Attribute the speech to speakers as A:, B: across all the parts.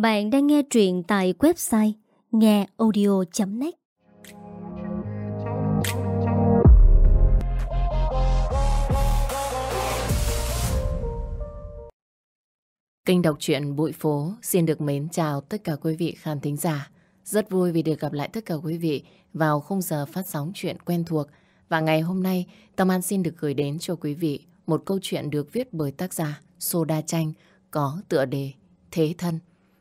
A: Bạn đang nghe truyện tại website ngheaudio.net
B: Kênh đọc truyện Bụi Phố xin được mến chào tất cả quý vị khán thính giả. Rất vui vì được gặp lại tất cả quý vị vào khung giờ phát sóng chuyện quen thuộc. Và ngày hôm nay, Tâm An xin được gửi đến cho quý vị một câu chuyện được viết bởi tác giả Soda Chanh có tựa đề Thế Thân.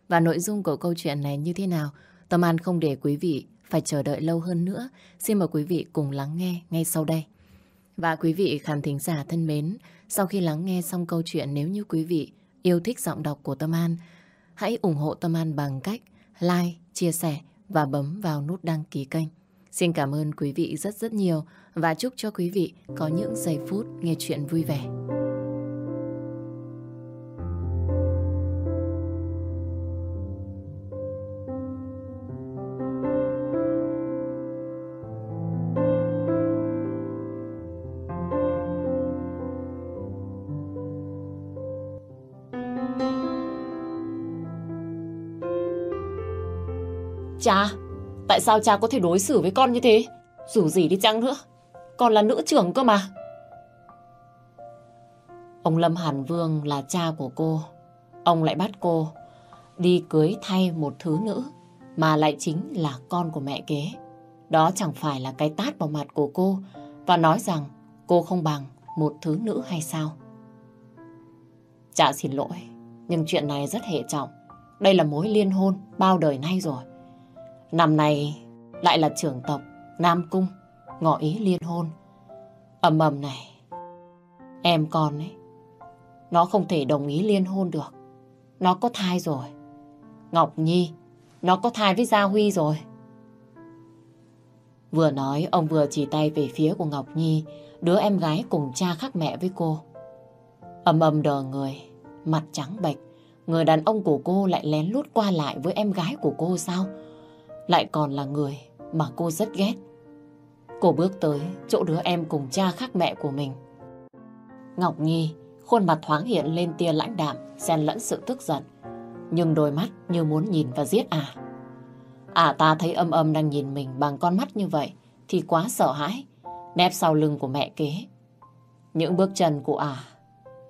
B: Và nội dung của câu chuyện này như thế nào? Tâm An không để quý vị phải chờ đợi lâu hơn nữa. Xin mời quý vị cùng lắng nghe ngay sau đây. Và quý vị khán thính giả thân mến, sau khi lắng nghe xong câu chuyện nếu như quý vị yêu thích giọng đọc của Tâm An, hãy ủng hộ Tâm An bằng cách like, chia sẻ và bấm vào nút đăng ký kênh. Xin cảm ơn quý vị rất rất nhiều và chúc cho quý vị có những giây phút nghe chuyện vui vẻ.
C: Cha, tại sao cha có thể đối xử với con như thế? Dù gì đi chăng nữa, con là nữ trưởng cơ mà.
B: Ông Lâm Hàn Vương là cha của cô. Ông lại bắt cô đi cưới thay một thứ nữ mà lại chính là con của mẹ kế. Đó chẳng phải là cái tát vào mặt của cô và nói rằng cô không bằng một thứ nữ hay sao? Cha xin lỗi, nhưng chuyện này rất hệ trọng. Đây là mối liên hôn bao đời nay rồi. Năm nay lại là trưởng tộc Nam Cung ngỏ ý liên hôn. Ầm ầm này, em con ấy, nó không thể đồng ý liên hôn được. Nó có thai rồi. Ngọc Nhi, nó có thai với Gia Huy rồi. Vừa nói, ông vừa chỉ tay về phía của Ngọc Nhi, đứa em gái cùng cha khác mẹ với cô. Ầm ầm đờ người, mặt trắng bệch. Người đàn ông của cô lại lén lút qua lại với em gái của cô sao? Lại còn là người mà cô rất ghét. Cô bước tới chỗ đứa em cùng cha khác mẹ của mình. Ngọc Nhi, khuôn mặt thoáng hiện lên tia lãnh đạm, xen lẫn sự tức giận. Nhưng đôi mắt như muốn nhìn và giết à. À ta thấy âm âm đang nhìn mình bằng con mắt như vậy thì quá sợ hãi, nép sau lưng của mẹ kế. Những bước chân của à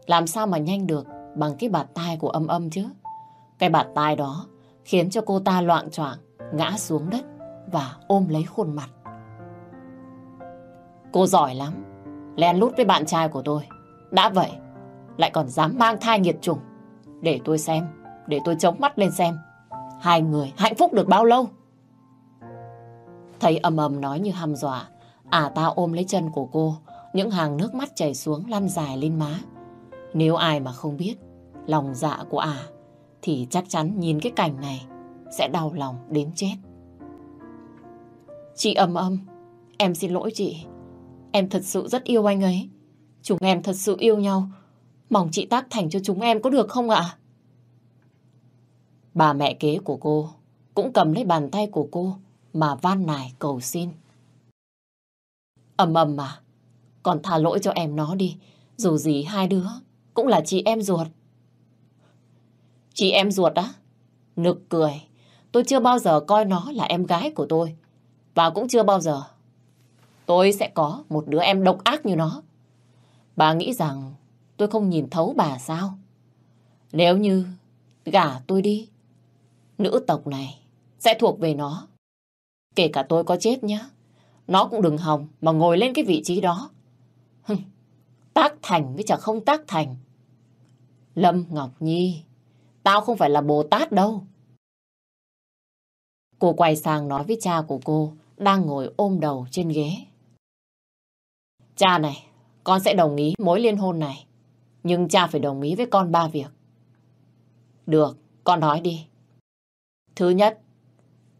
B: làm sao mà nhanh được bằng cái bạt tai của âm âm chứ. Cái bạt tai đó khiến cho cô ta loạn choạng ngã xuống đất và ôm lấy khuôn mặt. Cô giỏi lắm, len lút với bạn trai của tôi. Đã vậy, lại còn dám mang thai nghiệt chủng. Để tôi xem, để tôi chống mắt lên xem. Hai người hạnh phúc được bao lâu? Thấy ầm ầm nói như hăm dọa, à ta ôm lấy chân của cô, những hàng nước mắt chảy xuống lăn dài lên má. Nếu ai mà không biết lòng dạ của à, thì chắc chắn nhìn cái cảnh này sẽ đau lòng đến chết. Chị ầm ầm, em xin lỗi chị. Em thật sự rất yêu anh ấy. Chúng em thật sự yêu nhau. Mong chị tác thành cho chúng em có được không ạ? Bà mẹ kế của cô cũng cầm lấy bàn tay của cô mà van nài cầu xin. ầm ầm mà, còn tha lỗi cho em nó đi. Dù gì hai đứa cũng là chị em ruột. Chị em ruột á? Nực cười. Tôi chưa bao giờ coi nó là em gái của tôi. Và cũng chưa bao giờ tôi sẽ có một đứa em độc ác như nó. Bà nghĩ rằng tôi không nhìn thấu bà sao? Nếu như gả tôi đi, nữ tộc này sẽ thuộc về nó. Kể cả tôi có chết nhá, nó cũng đừng hòng mà ngồi lên cái vị trí đó. Hừm, tác thành với chả không tác thành. Lâm Ngọc Nhi, tao không phải là Bồ Tát đâu. Cô quay sang nói với cha của cô đang ngồi ôm đầu trên ghế. Cha này, con sẽ đồng ý mối liên hôn này. Nhưng cha phải đồng ý với con ba việc. Được, con nói đi. Thứ nhất,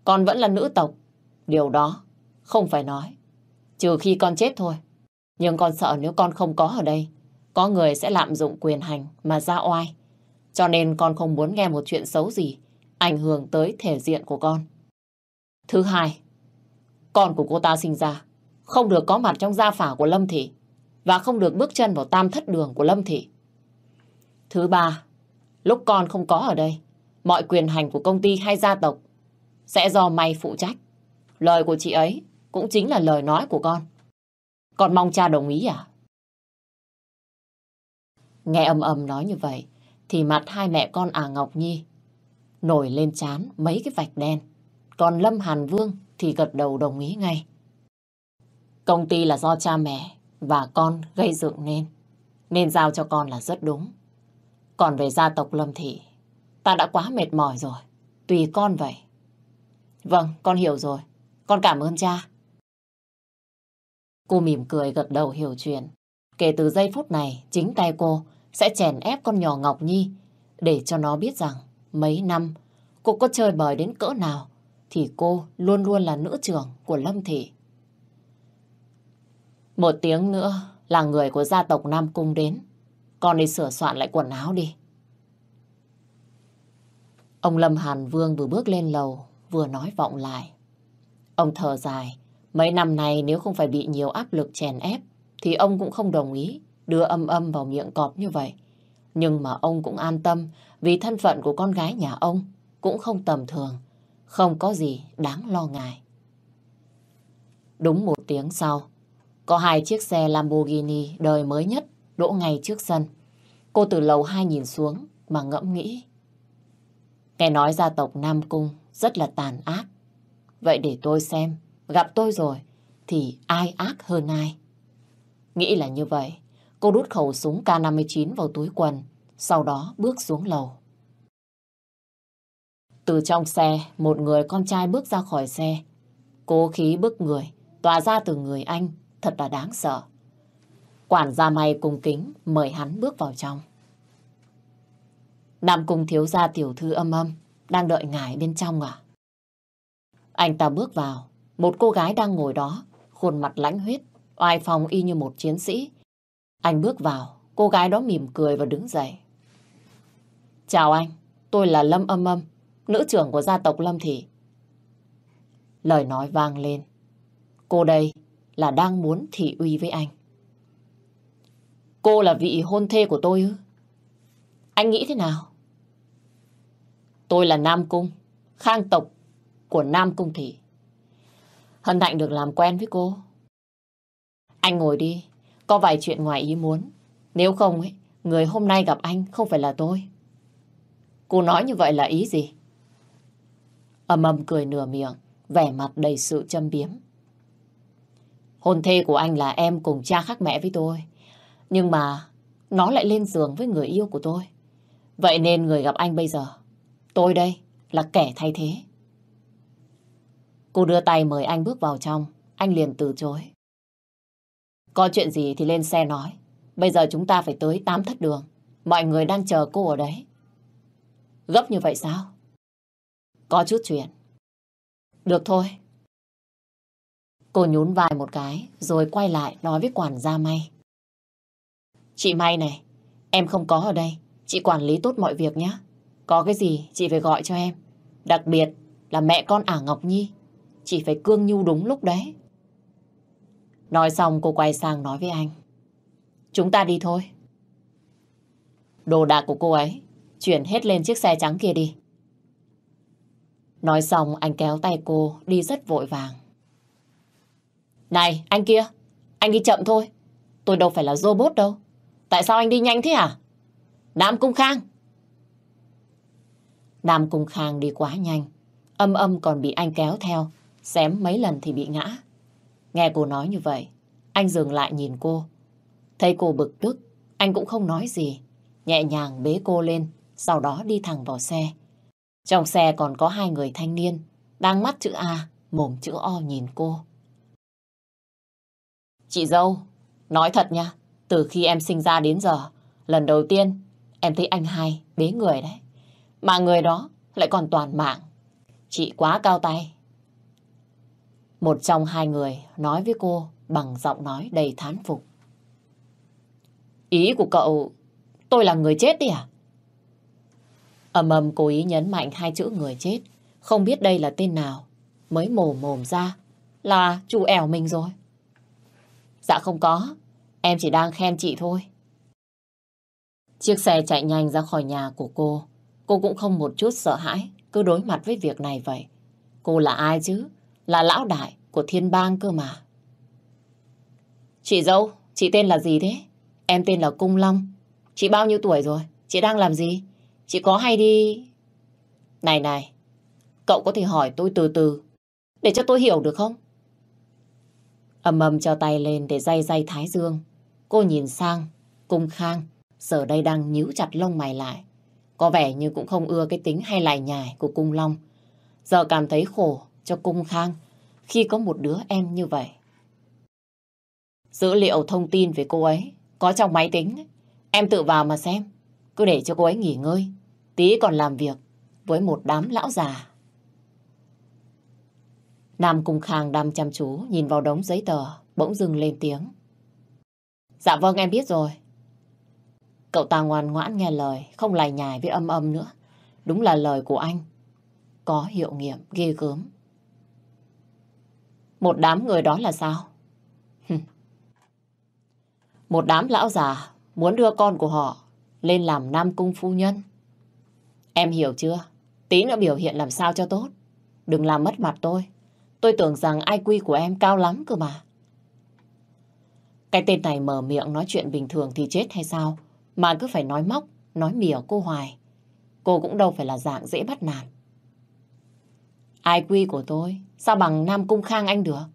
B: con vẫn là nữ tộc. Điều đó không phải nói. Trừ khi con chết thôi. Nhưng con sợ nếu con không có ở đây, có người sẽ lạm dụng quyền hành mà ra oai. Cho nên con không muốn nghe một chuyện xấu gì ảnh hưởng tới thể diện của con. Thứ hai, con của cô ta sinh ra không được có mặt trong gia phả của Lâm Thị và không được bước chân vào tam thất đường của Lâm Thị. Thứ ba, lúc con không có ở đây mọi quyền hành của công ty hay gia tộc sẽ do mày phụ trách. Lời của chị ấy cũng chính là lời nói của con. Con mong cha đồng ý à? Nghe âm âm nói như vậy, thì mặt hai mẹ con à Ngọc Nhi nổi lên chán mấy cái vạch đen. Còn Lâm Hàn Vương thì gật đầu đồng ý ngay. Công ty là do cha mẹ và con gây dựng nên. Nên giao cho con là rất đúng. Còn về gia tộc Lâm Thị, ta đã quá mệt mỏi rồi. Tùy con vậy. Vâng, con hiểu rồi. Con cảm ơn cha. Cô mỉm cười gật đầu hiểu chuyện. Kể từ giây phút này, chính tay cô sẽ chèn ép con nhỏ Ngọc Nhi để cho nó biết rằng mấy năm cô có chơi bời đến cỡ nào thì cô luôn luôn là nữ trưởng của Lâm Thị. Một tiếng nữa là người của gia tộc Nam Cung đến. Con đi sửa soạn lại quần áo đi. Ông Lâm Hàn Vương vừa bước lên lầu, vừa nói vọng lại. Ông thở dài, mấy năm nay nếu không phải bị nhiều áp lực chèn ép, thì ông cũng không đồng ý đưa âm âm vào miệng cọp như vậy. Nhưng mà ông cũng an tâm vì thân phận của con gái nhà ông cũng không tầm thường, không có gì đáng lo ngại. Đúng một tiếng sau, có hai chiếc xe Lamborghini đời mới nhất đỗ ngay trước sân. Cô từ lầu hai nhìn xuống mà ngẫm nghĩ. Nghe nói gia tộc Nam Cung rất là tàn ác. Vậy để tôi xem, gặp tôi rồi thì ai ác hơn ai? Nghĩ là như vậy, cô đút khẩu súng K59 vào túi quần, sau đó bước xuống lầu. Từ trong xe, một người con trai bước ra khỏi xe. Cố khí bức người, tỏa ra từ người anh, thật là đáng sợ. Quản gia may cung kính, mời hắn bước vào trong. Nam cung thiếu gia tiểu thư âm âm, đang đợi ngài bên trong à? Anh ta bước vào, một cô gái đang ngồi đó, khuôn mặt lãnh huyết, oai phong y như một chiến sĩ. Anh bước vào, cô gái đó mỉm cười và đứng dậy. Chào anh, tôi là Lâm Âm Âm, nữ trưởng của gia tộc Lâm Thị. Lời nói vang lên. Cô đây là đang muốn thị uy với anh. Cô là vị hôn thê của tôi ư? Anh nghĩ thế nào? Tôi là Nam Cung, khang tộc của Nam Cung Thị. Hân hạnh được làm quen với cô. Anh ngồi đi, có vài chuyện ngoài ý muốn. Nếu không, ấy, người hôm nay gặp anh không phải là tôi. Cô nói như vậy là ý gì? Ầm ầm cười nửa miệng, vẻ mặt đầy sự châm biếm. Hôn thê của anh là em cùng cha khác mẹ với tôi. Nhưng mà nó lại lên giường với người yêu của tôi. Vậy nên người gặp anh bây giờ, tôi đây là kẻ thay thế. Cô đưa tay mời anh bước vào trong, anh liền từ chối. Có chuyện gì thì lên xe nói. Bây giờ chúng ta phải tới tám thất đường. Mọi người đang chờ cô ở đấy. Gấp như vậy sao? Có chút chuyện. Được thôi. Cô nhún vai một cái, rồi quay lại nói với quản gia May. Chị May này, em không có ở đây. Chị quản lý tốt mọi việc nhé. Có cái gì chị phải gọi cho em. Đặc biệt là mẹ con ả Ngọc Nhi. Chị phải cương nhu đúng lúc đấy. Nói xong cô quay sang nói với anh. Chúng ta đi thôi. Đồ đạc của cô ấy, chuyển hết lên chiếc xe trắng kia đi. Nói xong anh kéo tay cô đi rất vội vàng. Này, anh kia, anh đi chậm thôi. Tôi đâu phải là robot đâu. Tại sao anh đi nhanh thế hả? Nam Cung Khang. Nam Cung Khang đi quá nhanh. Âm âm còn bị anh kéo theo. Xém mấy lần thì bị ngã. Nghe cô nói như vậy, anh dừng lại nhìn cô. Thấy cô bực tức, anh cũng không nói gì. Nhẹ nhàng bế cô lên, sau đó đi thẳng vào xe. Trong xe còn có hai người thanh niên, đang mắt chữ A, mồm chữ O nhìn cô. Chị dâu, nói thật nha, từ khi em sinh ra đến giờ, lần đầu tiên em thấy anh hai bế người đấy. Mà người đó lại còn toàn mạng. Chị quá cao tay. Một trong hai người nói với cô bằng giọng nói đầy thán phục. Ý của cậu, tôi là người chết đi à? Ầm ầm cố ý nhấn mạnh hai chữ người chết. Không biết đây là tên nào. Mới mồm mồm ra là chủ ẻo mình rồi. Dạ không có. Em chỉ đang khen chị thôi. Chiếc xe chạy nhanh ra khỏi nhà của cô. cô cũng không một chút sợ hãi, cứ đối mặt với việc này vậy. Cô là ai chứ? Là lão đại của thiên bang cơ mà. Chị dâu, chị tên là gì thế? Em tên là Cung Long. Chị bao nhiêu tuổi rồi? Chị đang làm gì? Chị có hay đi... Này này, cậu có thể hỏi tôi từ từ, để cho tôi hiểu được không? Âm âm cho tay lên để day day thái dương. Cô nhìn sang, cung khang, giờ đây đang nhíu chặt lông mày lại. Có vẻ như cũng không ưa cái tính hay lại nhài của cung long. Giờ cảm thấy khổ cho cung khang khi có một đứa em như vậy. Dữ liệu thông tin về cô ấy có trong máy tính. Em tự vào mà xem. Cứ để cho cô ấy nghỉ ngơi. Tí còn làm việc với một đám lão già. Nam Cung Khang đăm chăm chú nhìn vào đống giấy tờ, bỗng dưng lên tiếng. Dạ vâng em biết rồi. Cậu ta ngoan ngoãn nghe lời, không lải nhài với âm âm nữa. Đúng là lời của anh. Có hiệu nghiệm ghê gớm. Một đám người đó là sao? Một đám lão già muốn đưa con của họ lên làm Nam Cung phu nhân. Em hiểu chưa? Tí nữa biểu hiện làm sao cho tốt. Đừng làm mất mặt tôi. Tôi tưởng rằng IQ của em cao lắm cơ mà. Cái tên này mở miệng nói chuyện bình thường thì chết hay sao? Mà cứ phải nói móc, nói mỉa cô hoài. Cô cũng đâu phải là dạng dễ bắt nạt. IQ của tôi sao bằng Nam Cung Khang anh được?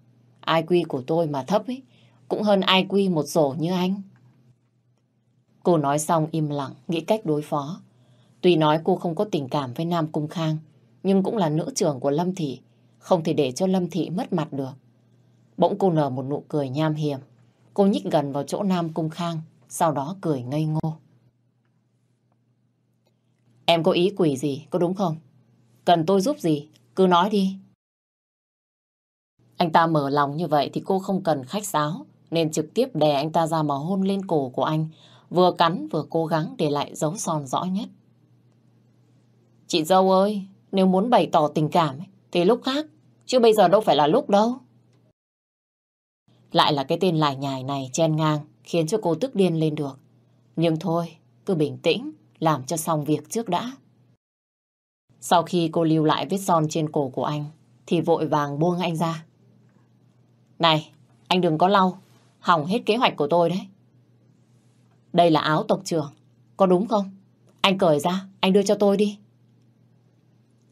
B: IQ của tôi mà thấp ấy, cũng hơn IQ một rổ như anh. Cô nói xong im lặng, nghĩ cách đối phó. Tuy nói cô không có tình cảm với Nam Cung Khang, nhưng cũng là nữ trưởng của Lâm Thị, không thể để cho Lâm Thị mất mặt được. Bỗng cô nở một nụ cười nham hiểm. Cô nhích gần vào chỗ Nam Cung Khang, sau đó cười ngây ngô. Em có ý quỷ gì, có đúng không? Cần tôi giúp gì, cứ nói đi. Anh ta mở lòng như vậy thì cô không cần khách sáo, nên trực tiếp đè anh ta ra mà hôn lên cổ của anh, vừa cắn vừa cố gắng để lại dấu son rõ nhất. Chị dâu ơi, nếu muốn bày tỏ tình cảm thì lúc khác, chứ bây giờ đâu phải là lúc đâu. Lại là cái tên lải nhải này chen ngang, khiến cho cô tức điên lên được. Nhưng thôi, cứ bình tĩnh, làm cho xong việc trước đã. Sau khi cô lưu lại vết son trên cổ của anh, thì vội vàng buông anh ra. Này, anh đừng có lau, hỏng hết kế hoạch của tôi đấy. Đây là áo tộc trưởng, có đúng không? Anh cởi ra, anh đưa cho tôi đi.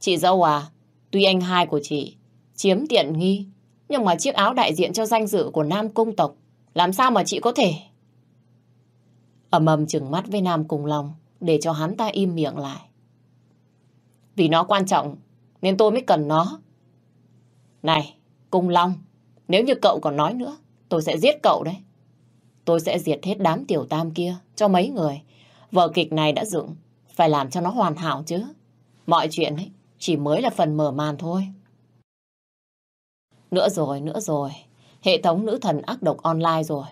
B: Chị dâu à, tuy anh hai của chị chiếm tiện nghi, nhưng mà chiếc áo đại diện cho danh dự của Nam Cung tộc, làm sao mà chị có thể? Ẩm ầm chừng mắt với Nam Cung Long để cho hắn ta im miệng lại. Vì nó quan trọng nên tôi mới cần nó. Này, Cung Long, nếu như cậu còn nói nữa, tôi sẽ giết cậu đấy. Tôi sẽ diệt hết đám tiểu tam kia cho mấy người. Vở kịch này đã dựng, phải làm cho nó hoàn hảo chứ. Mọi chuyện ấy chỉ mới là phần mở màn thôi. Nữa rồi, nữa rồi. Hệ thống nữ thần ác độc online rồi.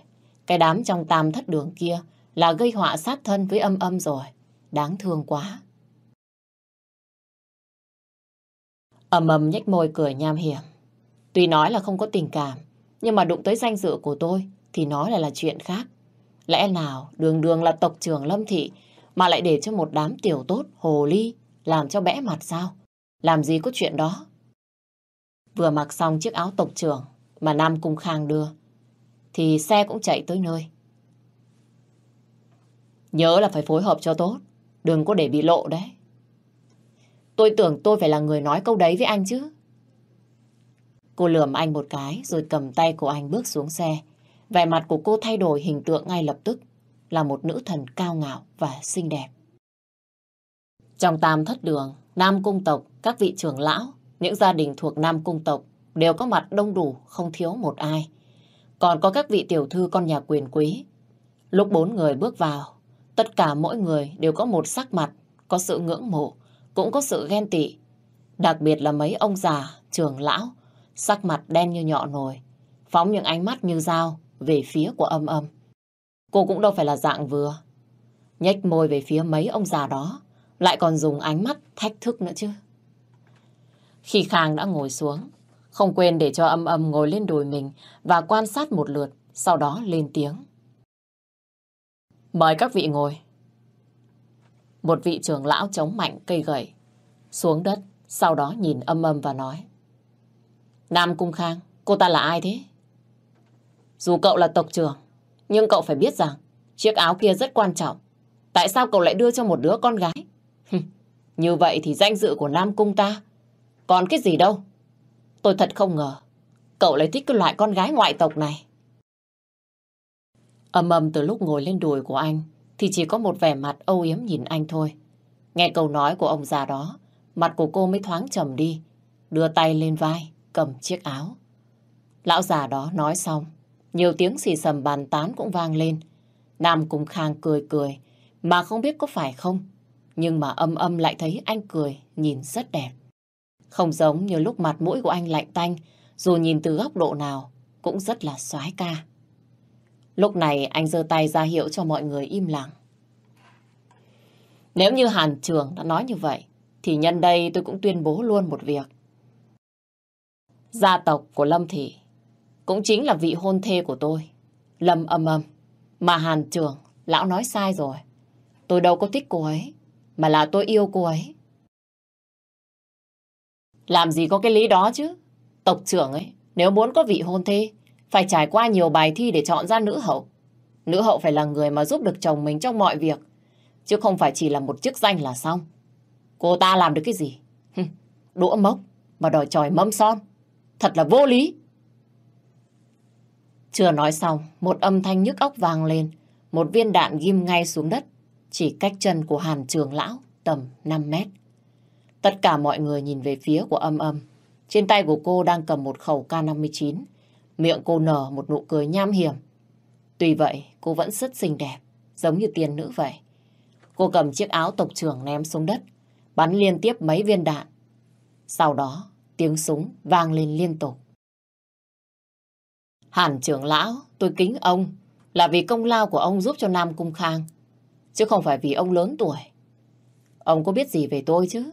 B: Cái đám trong tam thất đường kia là gây họa sát thân với âm âm rồi. Đáng thương quá. Âm âm nhếch môi cười nham hiểm. Tuy nói là không có tình cảm, nhưng mà đụng tới danh dự của tôi thì nói lại là chuyện khác. Lẽ nào đường đường là tộc trưởng Lâm Thị mà lại để cho một đám tiểu tốt hồ ly làm cho bẽ mặt sao? Làm gì có chuyện đó? Vừa mặc xong chiếc áo tộc trưởng mà Nam Cung Khang đưa thì xe cũng chạy tới nơi. Nhớ là phải phối hợp cho tốt, đừng có để bị lộ đấy. Tôi tưởng tôi phải là người nói câu đấy với anh chứ. Cô lườm anh một cái rồi cầm tay của anh bước xuống xe. Vẻ mặt của cô thay đổi hình tượng ngay lập tức là một nữ thần cao ngạo và xinh đẹp. Trong tam thất đường, Nam Cung tộc, các vị trưởng lão, những gia đình thuộc Nam Cung tộc đều có mặt đông đủ, không thiếu một ai. Còn có các vị tiểu thư con nhà quyền quý. Lúc bốn người bước vào, tất cả mỗi người đều có một sắc mặt, có sự ngưỡng mộ, cũng có sự ghen tị. Đặc biệt là mấy ông già, trưởng lão, sắc mặt đen như nhọ nồi, phóng những ánh mắt như dao về phía của âm âm. Cô cũng đâu phải là dạng vừa. Nhếch môi về phía mấy ông già đó, lại còn dùng ánh mắt thách thức nữa chứ. Khi Khang đã ngồi xuống, không quên để cho âm âm ngồi lên đùi mình và quan sát một lượt, sau đó lên tiếng. Mời các vị ngồi. Một vị trưởng lão chống mạnh cây gậy, xuống đất, sau đó nhìn âm âm và nói. Nam Cung Khang, cô ta là ai thế? Dù cậu là tộc trưởng, nhưng cậu phải biết rằng chiếc áo kia rất quan trọng. Tại sao cậu lại đưa cho một đứa con gái? Như vậy thì danh dự của Nam Cung ta còn cái gì đâu. Tôi thật không ngờ cậu lại thích cái loại con gái ngoại tộc này. Âm âm từ lúc ngồi lên đùi của anh thì chỉ có một vẻ mặt âu yếm nhìn anh thôi. Nghe câu nói của ông già đó, mặt của cô mới thoáng trầm đi, đưa tay lên vai, cầm chiếc áo. Lão già đó nói xong, nhiều tiếng xì sầm bàn tán cũng vang lên. Nam cung Khang cười cười, mà không biết có phải không, nhưng mà âm âm lại thấy anh cười, nhìn rất đẹp. Không giống như lúc mặt mũi của anh lạnh tanh, dù nhìn từ góc độ nào, cũng rất là soái ca. Lúc này anh giơ tay ra hiệu cho mọi người im lặng. Nếu như Hàn Trường đã nói như vậy, thì nhân đây tôi cũng tuyên bố luôn một việc. Gia tộc của Lâm Thị cũng chính là vị hôn thê của tôi, Lâm âm âm. Mà Hàn Trường, lão nói sai rồi. Tôi đâu có thích cô ấy, mà là tôi yêu cô ấy. Làm gì có cái lý đó chứ? Tộc trưởng ấy, nếu muốn có vị hôn thê, phải trải qua nhiều bài thi để chọn ra nữ hậu. Nữ hậu phải là người mà giúp được chồng mình trong mọi việc, chứ không phải chỉ là một chức danh là xong. Cô ta làm được cái gì? Đũa mốc mà đòi tròi mâm son. Thật là vô lý. Chưa nói xong, một âm thanh nhức óc vang lên. Một viên đạn ghim ngay xuống đất, chỉ cách chân của Hàn Trường Lão tầm 5 mét. Tất cả mọi người nhìn về phía của âm âm. Trên tay của cô đang cầm một khẩu K-59. Miệng cô nở một nụ cười nham hiểm. Tuy vậy, cô vẫn rất xinh đẹp, giống như tiên nữ vậy. Cô cầm chiếc áo tộc trưởng ném xuống đất, bắn liên tiếp mấy viên đạn. Sau đó, tiếng súng vang lên liên tục. Hàn trưởng lão, tôi kính ông là vì công lao của ông giúp cho Nam Cung Khang, chứ không phải vì ông lớn tuổi. Ông có biết gì về tôi chứ?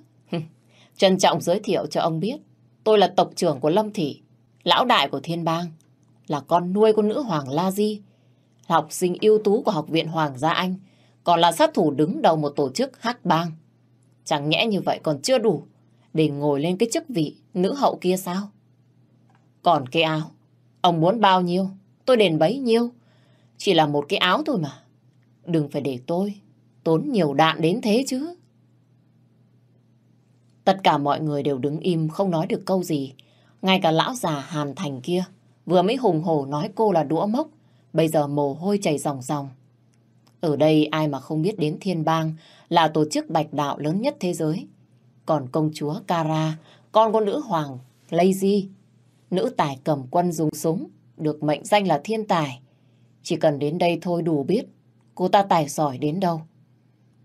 B: Trân trọng giới thiệu cho ông biết, tôi là tộc trưởng của Lâm Thị, lão đại của Thiên Bang, là con nuôi của nữ hoàng La Di, học sinh ưu tú của Học viện Hoàng gia Anh, còn là sát thủ đứng đầu một tổ chức hắc bang. Chẳng nhẽ như vậy còn chưa đủ để ngồi lên cái chức vị nữ hậu kia sao? Còn cái áo, ông muốn bao nhiêu, tôi đền bấy nhiêu. Chỉ là một cái áo thôi mà. Đừng phải để tôi tốn nhiều đạn đến thế chứ. Tất cả mọi người đều đứng im không nói được câu gì. Ngay cả lão già Hàn Thành kia vừa mới hùng hổ nói cô là đũa mốc, bây giờ mồ hôi chảy ròng ròng. Ở đây ai mà không biết đến Thiên Bang là tổ chức bạch đạo lớn nhất thế giới. Còn công chúa Kara, con của nữ hoàng Lazy, nữ tài cầm quân dùng súng, được mệnh danh là thiên tài. Chỉ cần đến đây thôi đủ biết cô ta tài giỏi đến đâu.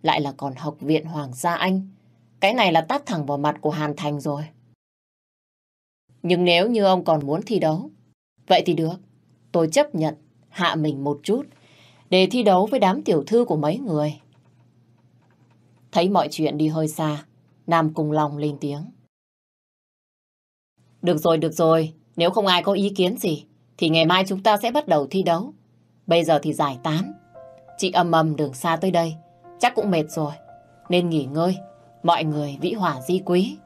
B: Lại là còn học viện Hoàng gia Anh. Cái này là tát thẳng vào mặt của Hàn Thành rồi. Nhưng nếu như ông còn muốn thi đấu, vậy thì được. Tôi chấp nhận hạ mình một chút để thi đấu với đám tiểu thư của mấy người. Thấy mọi chuyện đi hơi xa, Nam cùng lòng lên tiếng. Được rồi, được rồi. Nếu không ai có ý kiến gì, thì ngày mai chúng ta sẽ bắt đầu thi đấu. Bây giờ thì giải tán. Chị âm âm đường xa tới đây, chắc cũng mệt rồi. Nên nghỉ ngơi, mọi người vĩ hỏa di quý.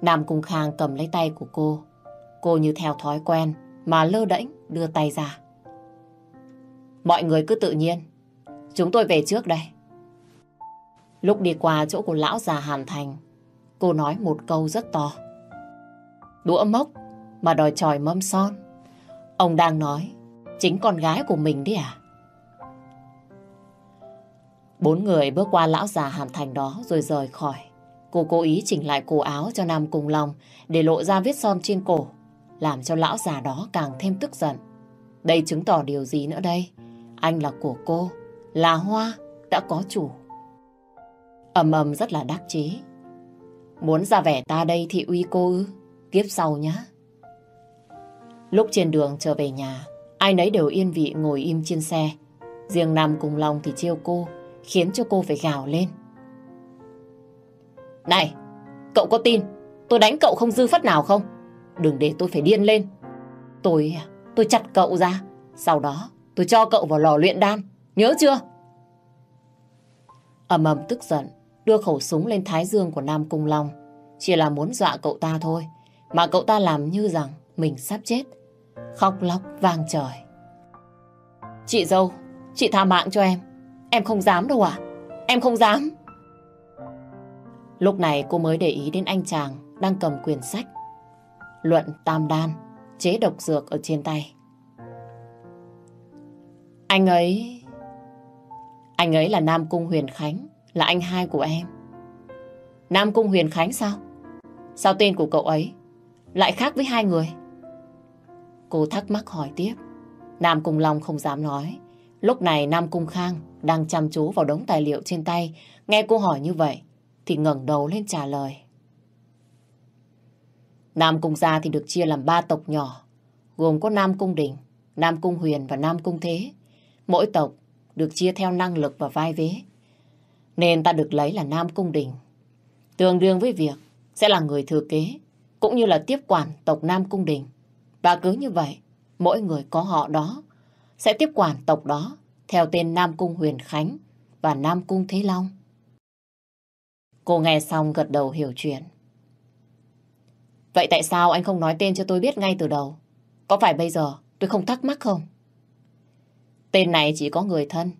B: Nam Cung Khang cầm lấy tay của cô. Cô như theo thói quen mà lơ đễnh đưa tay ra. Mọi người cứ tự nhiên. Chúng tôi về trước đây. Lúc đi qua chỗ của lão già Hàn Thành, cô nói một câu rất to. Đũa mốc mà đòi tròi mâm son. Ông đang nói chính con gái của mình đấy à? Bốn người bước qua lão già Hàn Thành đó rồi rời khỏi. Cô cố ý chỉnh lại cổ áo cho Nam Cung Long để lộ ra vết son trên cổ, làm cho lão già đó càng thêm tức giận. Đây chứng tỏ điều gì nữa đây? Anh là của cô, là hoa, đã có chủ. ầm ầm rất là đắc chí. Muốn ra vẻ ta đây thì uy cô ư, kiếp sau nhá. Lúc trên đường trở về nhà, ai nấy đều yên vị ngồi im trên xe. Riêng Nam cùng lòng thì trêu cô, khiến cho cô phải gào lên. Này, cậu có tin tôi đánh cậu không dư phát nào không? Đừng để tôi phải điên lên. Tôi, tôi chặt cậu ra, sau đó tôi cho cậu vào lò luyện đan, nhớ chưa? ầm ầm tức giận, đưa khẩu súng lên thái dương của Nam Cung Long. Chỉ là muốn dọa cậu ta thôi, mà cậu ta làm như rằng mình sắp chết. Khóc lóc vang trời. Chị dâu, chị tha mạng cho em. Em không dám đâu à? Em không dám. Lúc này cô mới để ý đến anh chàng đang cầm quyển sách. Luận tam đan, chế độc dược ở trên tay. Anh ấy... Anh ấy là Nam Cung Huyền Khánh, là anh hai của em. Nam Cung Huyền Khánh sao? Sao tên của cậu ấy lại khác với hai người? Cô thắc mắc hỏi tiếp. Nam Cung Long không dám nói. Lúc này Nam Cung Khang đang chăm chú vào đống tài liệu trên tay. Nghe cô hỏi như vậy thì ngẩng đầu lên trả lời. Nam Cung gia thì được chia làm ba tộc nhỏ, gồm có Nam Cung Đình, Nam Cung Huyền và Nam Cung Thế. Mỗi tộc được chia theo năng lực và vai vế. Nên ta được lấy là Nam Cung Đình. Tương đương với việc sẽ là người thừa kế, cũng như là tiếp quản tộc Nam Cung Đình. Và cứ như vậy, mỗi người có họ đó, sẽ tiếp quản tộc đó theo tên Nam Cung Huyền Khánh và Nam Cung Thế Long. Cô nghe xong gật đầu hiểu chuyện. Vậy tại sao anh không nói tên cho tôi biết ngay từ đầu? Có phải bây giờ tôi không thắc mắc không? Tên này chỉ có người thân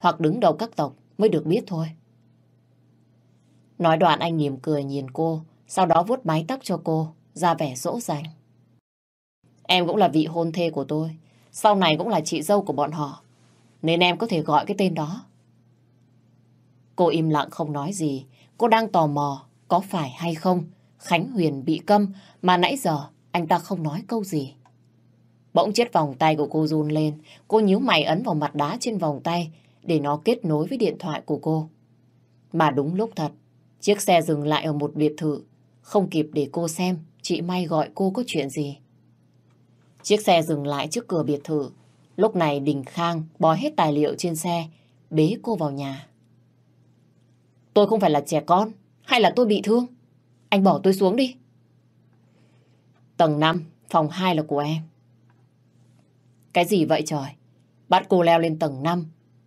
B: hoặc đứng đầu các tộc mới được biết thôi. Nói đoạn anh mỉm cười nhìn cô, sau đó vuốt mái tóc cho cô, ra vẻ dỗ dành. Em cũng là vị hôn thê của tôi, sau này cũng là chị dâu của bọn họ, nên em có thể gọi cái tên đó. Cô im lặng không nói gì, cô đang tò mò có phải hay không Khánh Huyền bị câm mà nãy giờ anh ta không nói câu gì. Bỗng chiếc vòng tay của cô run lên, cô nhíu mày ấn vào mặt đá trên vòng tay để nó kết nối với điện thoại của cô. Mà đúng lúc thật, chiếc xe dừng lại ở một biệt thự, không kịp để cô xem chị May gọi cô có chuyện gì. Chiếc xe dừng lại trước cửa biệt thự, lúc này Đình Khang bó hết tài liệu trên xe, bế cô vào nhà. Tôi không phải là trẻ con, hay là tôi bị thương? Anh bỏ tôi xuống đi. Tầng 5, phòng 2 là của em. Cái gì vậy trời? Bắt cô leo lên tầng 5.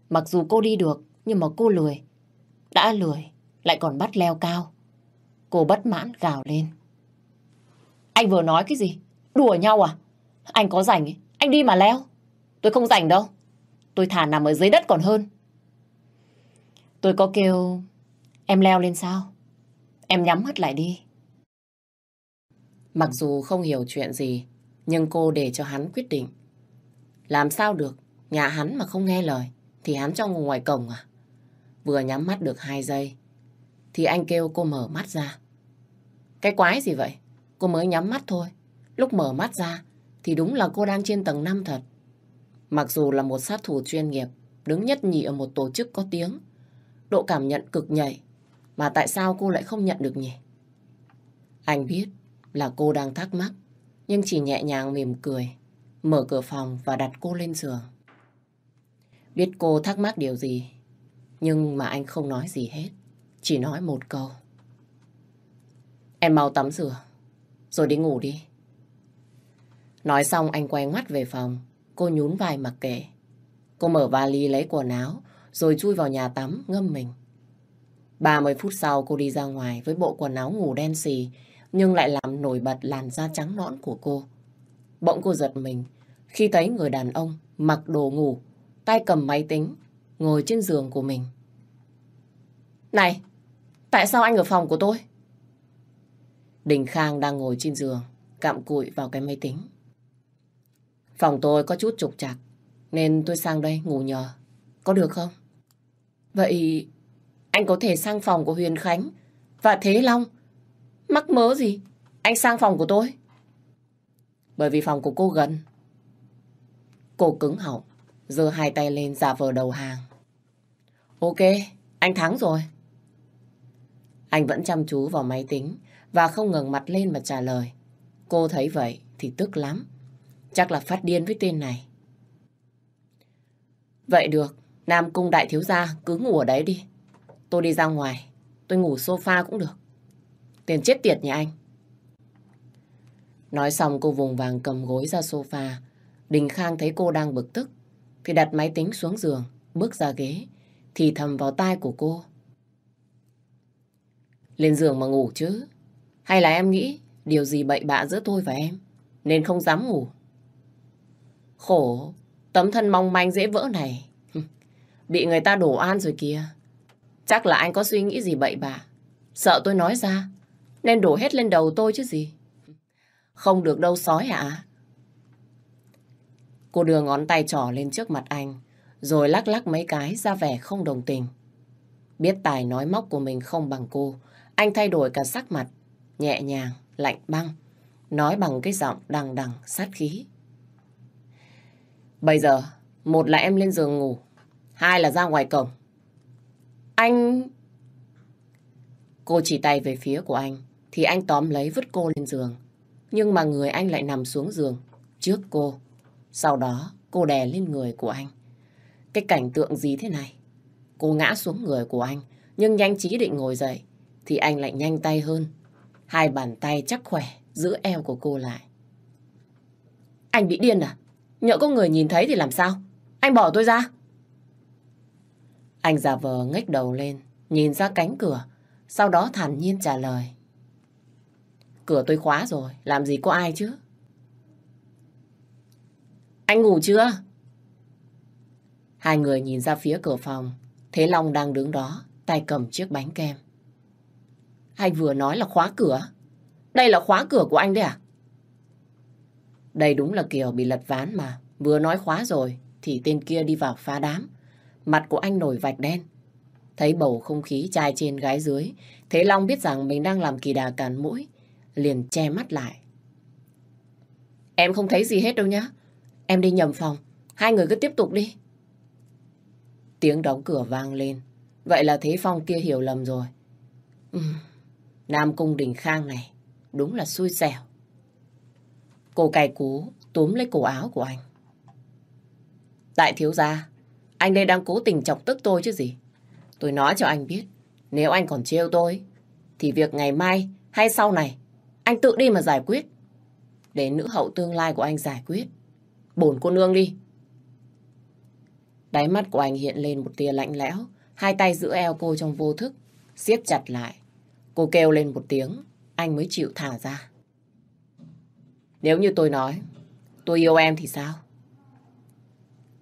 B: Mặc dù cô đi được, nhưng mà cô lười. Đã lười, lại còn bắt leo cao. Cô bất mãn gào lên. Anh vừa nói cái gì? Đùa nhau à? Anh có rảnh, anh đi mà leo. Tôi không rảnh đâu. Tôi thả nằm ở dưới đất còn hơn. Tôi có kêu em leo lên sao? Em nhắm mắt lại đi. Mặc dù không hiểu chuyện gì, nhưng cô để cho hắn quyết định. Làm sao được, nhà hắn mà không nghe lời, thì hắn cho ngồi ngoài cổng à? Vừa nhắm mắt được hai giây, thì anh kêu cô mở mắt ra. Cái quái gì vậy? Cô mới nhắm mắt thôi. Lúc mở mắt ra, thì đúng là cô đang trên tầng 5 thật. Mặc dù là một sát thủ chuyên nghiệp, đứng nhất nhì ở một tổ chức có tiếng, độ cảm nhận cực nhạy, mà tại sao cô lại không nhận được nhỉ? Anh biết là cô đang thắc mắc, nhưng chỉ nhẹ nhàng mỉm cười, mở cửa phòng và đặt cô lên giường. Biết cô thắc mắc điều gì, nhưng mà anh không nói gì hết, chỉ nói một câu. Em mau tắm rửa, rồi đi ngủ đi. Nói xong anh quay ngoắt về phòng, cô nhún vai mặc kệ. Cô mở vali lấy quần áo, rồi chui vào nhà tắm ngâm mình. 30 phút sau cô đi ra ngoài với bộ quần áo ngủ đen xì nhưng lại làm nổi bật làn da trắng nõn của cô. Bỗng cô giật mình khi thấy người đàn ông mặc đồ ngủ, tay cầm máy tính, ngồi trên giường của mình. Này, tại sao anh ở phòng của tôi? Đình Khang đang ngồi trên giường, cạm cụi vào cái máy tính. Phòng tôi có chút trục trặc, nên tôi sang đây ngủ nhờ. Có được không? Vậy anh có thể sang phòng của Huyền Khánh và Thế Long. Mắc mớ gì? Anh sang phòng của tôi. Bởi vì phòng của cô gần. Cô cứng họng, giơ hai tay lên giả vờ đầu hàng. Ok, anh thắng rồi. Anh vẫn chăm chú vào máy tính và không ngừng mặt lên mà trả lời. Cô thấy vậy thì tức lắm. Chắc là phát điên với tên này. Vậy được, Nam Cung Đại Thiếu Gia cứ ngủ ở đấy đi. Tôi đi ra ngoài, tôi ngủ sofa cũng được. Tiền chết tiệt nhà anh. Nói xong cô vùng vàng cầm gối ra sofa. Đình Khang thấy cô đang bực tức, thì đặt máy tính xuống giường, bước ra ghế, thì thầm vào tai của cô, Lên giường mà ngủ chứ. Hay là em nghĩ điều gì bậy bạ giữa tôi và em, nên không dám ngủ. Khổ, tấm thân mong manh dễ vỡ này. Bị người ta đổ an rồi kìa. Chắc là anh có suy nghĩ gì bậy bạ. Sợ tôi nói ra, nên đổ hết lên đầu tôi chứ gì. Không được đâu sói hả? Cô đưa ngón tay trỏ lên trước mặt anh, rồi lắc lắc mấy cái ra vẻ không đồng tình. Biết tài nói móc của mình không bằng cô, anh thay đổi cả sắc mặt, nhẹ nhàng, lạnh băng, nói bằng cái giọng đằng đằng sát khí. Bây giờ, một là em lên giường ngủ, hai là ra ngoài cổng. Anh... Cô chỉ tay về phía của anh, thì anh tóm lấy vứt cô lên giường. Nhưng mà người anh lại nằm xuống giường, trước cô. Sau đó, cô đè lên người của anh. Cái cảnh tượng gì thế này? Cô ngã xuống người của anh, nhưng nhanh trí định ngồi dậy, thì anh lại nhanh tay hơn. Hai bàn tay chắc khỏe, giữ eo của cô lại. Anh bị điên à? Nhỡ có người nhìn thấy thì làm sao? Anh bỏ tôi ra. Anh giả vờ ngách đầu lên, nhìn ra cánh cửa, sau đó thản nhiên trả lời. Cửa tôi khóa rồi, làm gì có ai chứ? Anh ngủ chưa? Hai người nhìn ra phía cửa phòng, Thế Long đang đứng đó, tay cầm chiếc bánh kem. Anh vừa nói là khóa cửa. Đây là khóa cửa của anh đấy à? Đây đúng là kiểu bị lật ván mà. Vừa nói khóa rồi thì tên kia đi vào phá đám. Mặt của anh nổi vạch đen. Thấy bầu không khí trai trên gái dưới. Thế Long biết rằng mình đang làm kỳ đà cản mũi. Liền che mắt lại. Em không thấy gì hết đâu nhá. Em đi nhầm phòng. Hai người cứ tiếp tục đi. Tiếng đóng cửa vang lên. Vậy là Thế Phong kia hiểu lầm rồi. Uhm, Nam Cung Đình Khang này đúng là xui xẻo. Cô cài cú túm lấy cổ áo của anh. Đại thiếu gia, anh đây đang cố tình chọc tức tôi chứ gì. Tôi nói cho anh biết, nếu anh còn trêu tôi, thì việc ngày mai hay sau này, anh tự đi mà giải quyết. Để nữ hậu tương lai của anh giải quyết. Bổn cô nương đi. Đáy mắt của anh hiện lên một tia lạnh lẽo, hai tay giữ eo cô trong vô thức, siết chặt lại. Cô kêu lên một tiếng, anh mới chịu thả ra. Nếu như tôi nói, tôi yêu em thì sao?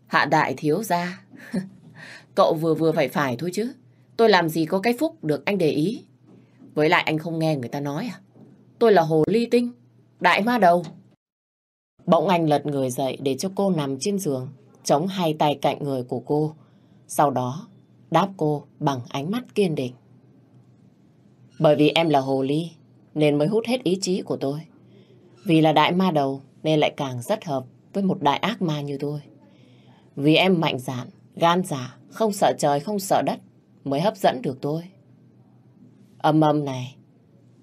B: Hạ đại thiếu ra. Cậu vừa vừa phải phải thôi chứ. Tôi làm gì có cái phúc được anh để ý. Với lại anh không nghe người ta nói à? Tôi là hồ ly tinh, đại ma đầu. Bỗng anh lật người dậy để cho cô nằm trên giường, chống hai tay cạnh người của cô. Sau đó, đáp cô bằng ánh mắt kiên định. Bởi vì em là hồ ly, nên mới hút hết ý chí của tôi. Vì là đại ma đầu, nên lại càng rất hợp với một đại ác ma như tôi. Vì em mạnh dạn, gan dạ, không sợ trời, không sợ đất, mới hấp dẫn được tôi. Âm âm này,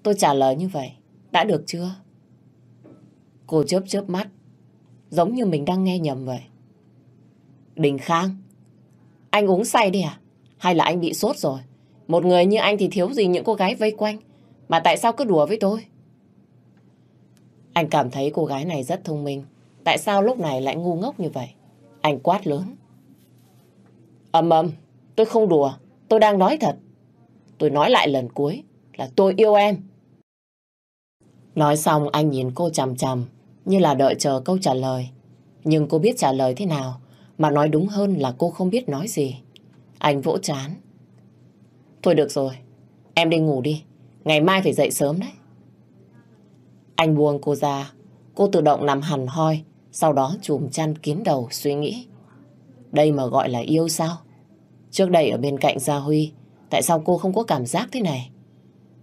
B: tôi trả lời như vậy, đã được chưa? Cô chớp chớp mắt, giống như mình đang nghe nhầm vậy. Đình Khang, anh uống say đi à? Hay là anh bị sốt rồi? Một người như anh thì thiếu gì những cô gái vây quanh. Mà tại sao cứ đùa với tôi? Anh cảm thấy cô gái này rất thông minh. Tại sao lúc này lại ngu ngốc như vậy? Anh quát lớn. Âm âm, tôi không đùa. Tôi đang nói thật. Tôi nói lại lần cuối là tôi yêu em. Nói xong anh nhìn cô chằm chằm như là đợi chờ câu trả lời. Nhưng cô biết trả lời thế nào mà nói đúng hơn là cô không biết nói gì. Anh vỗ chán. Thôi được rồi, em đi ngủ đi. Ngày mai phải dậy sớm đấy. Anh buông cô ra. Cô tự động nằm hẳn hoi. Sau đó chùm chăn kín đầu suy nghĩ. Đây mà gọi là yêu sao? Trước đây ở bên cạnh Gia Huy, tại sao cô không có cảm giác thế này?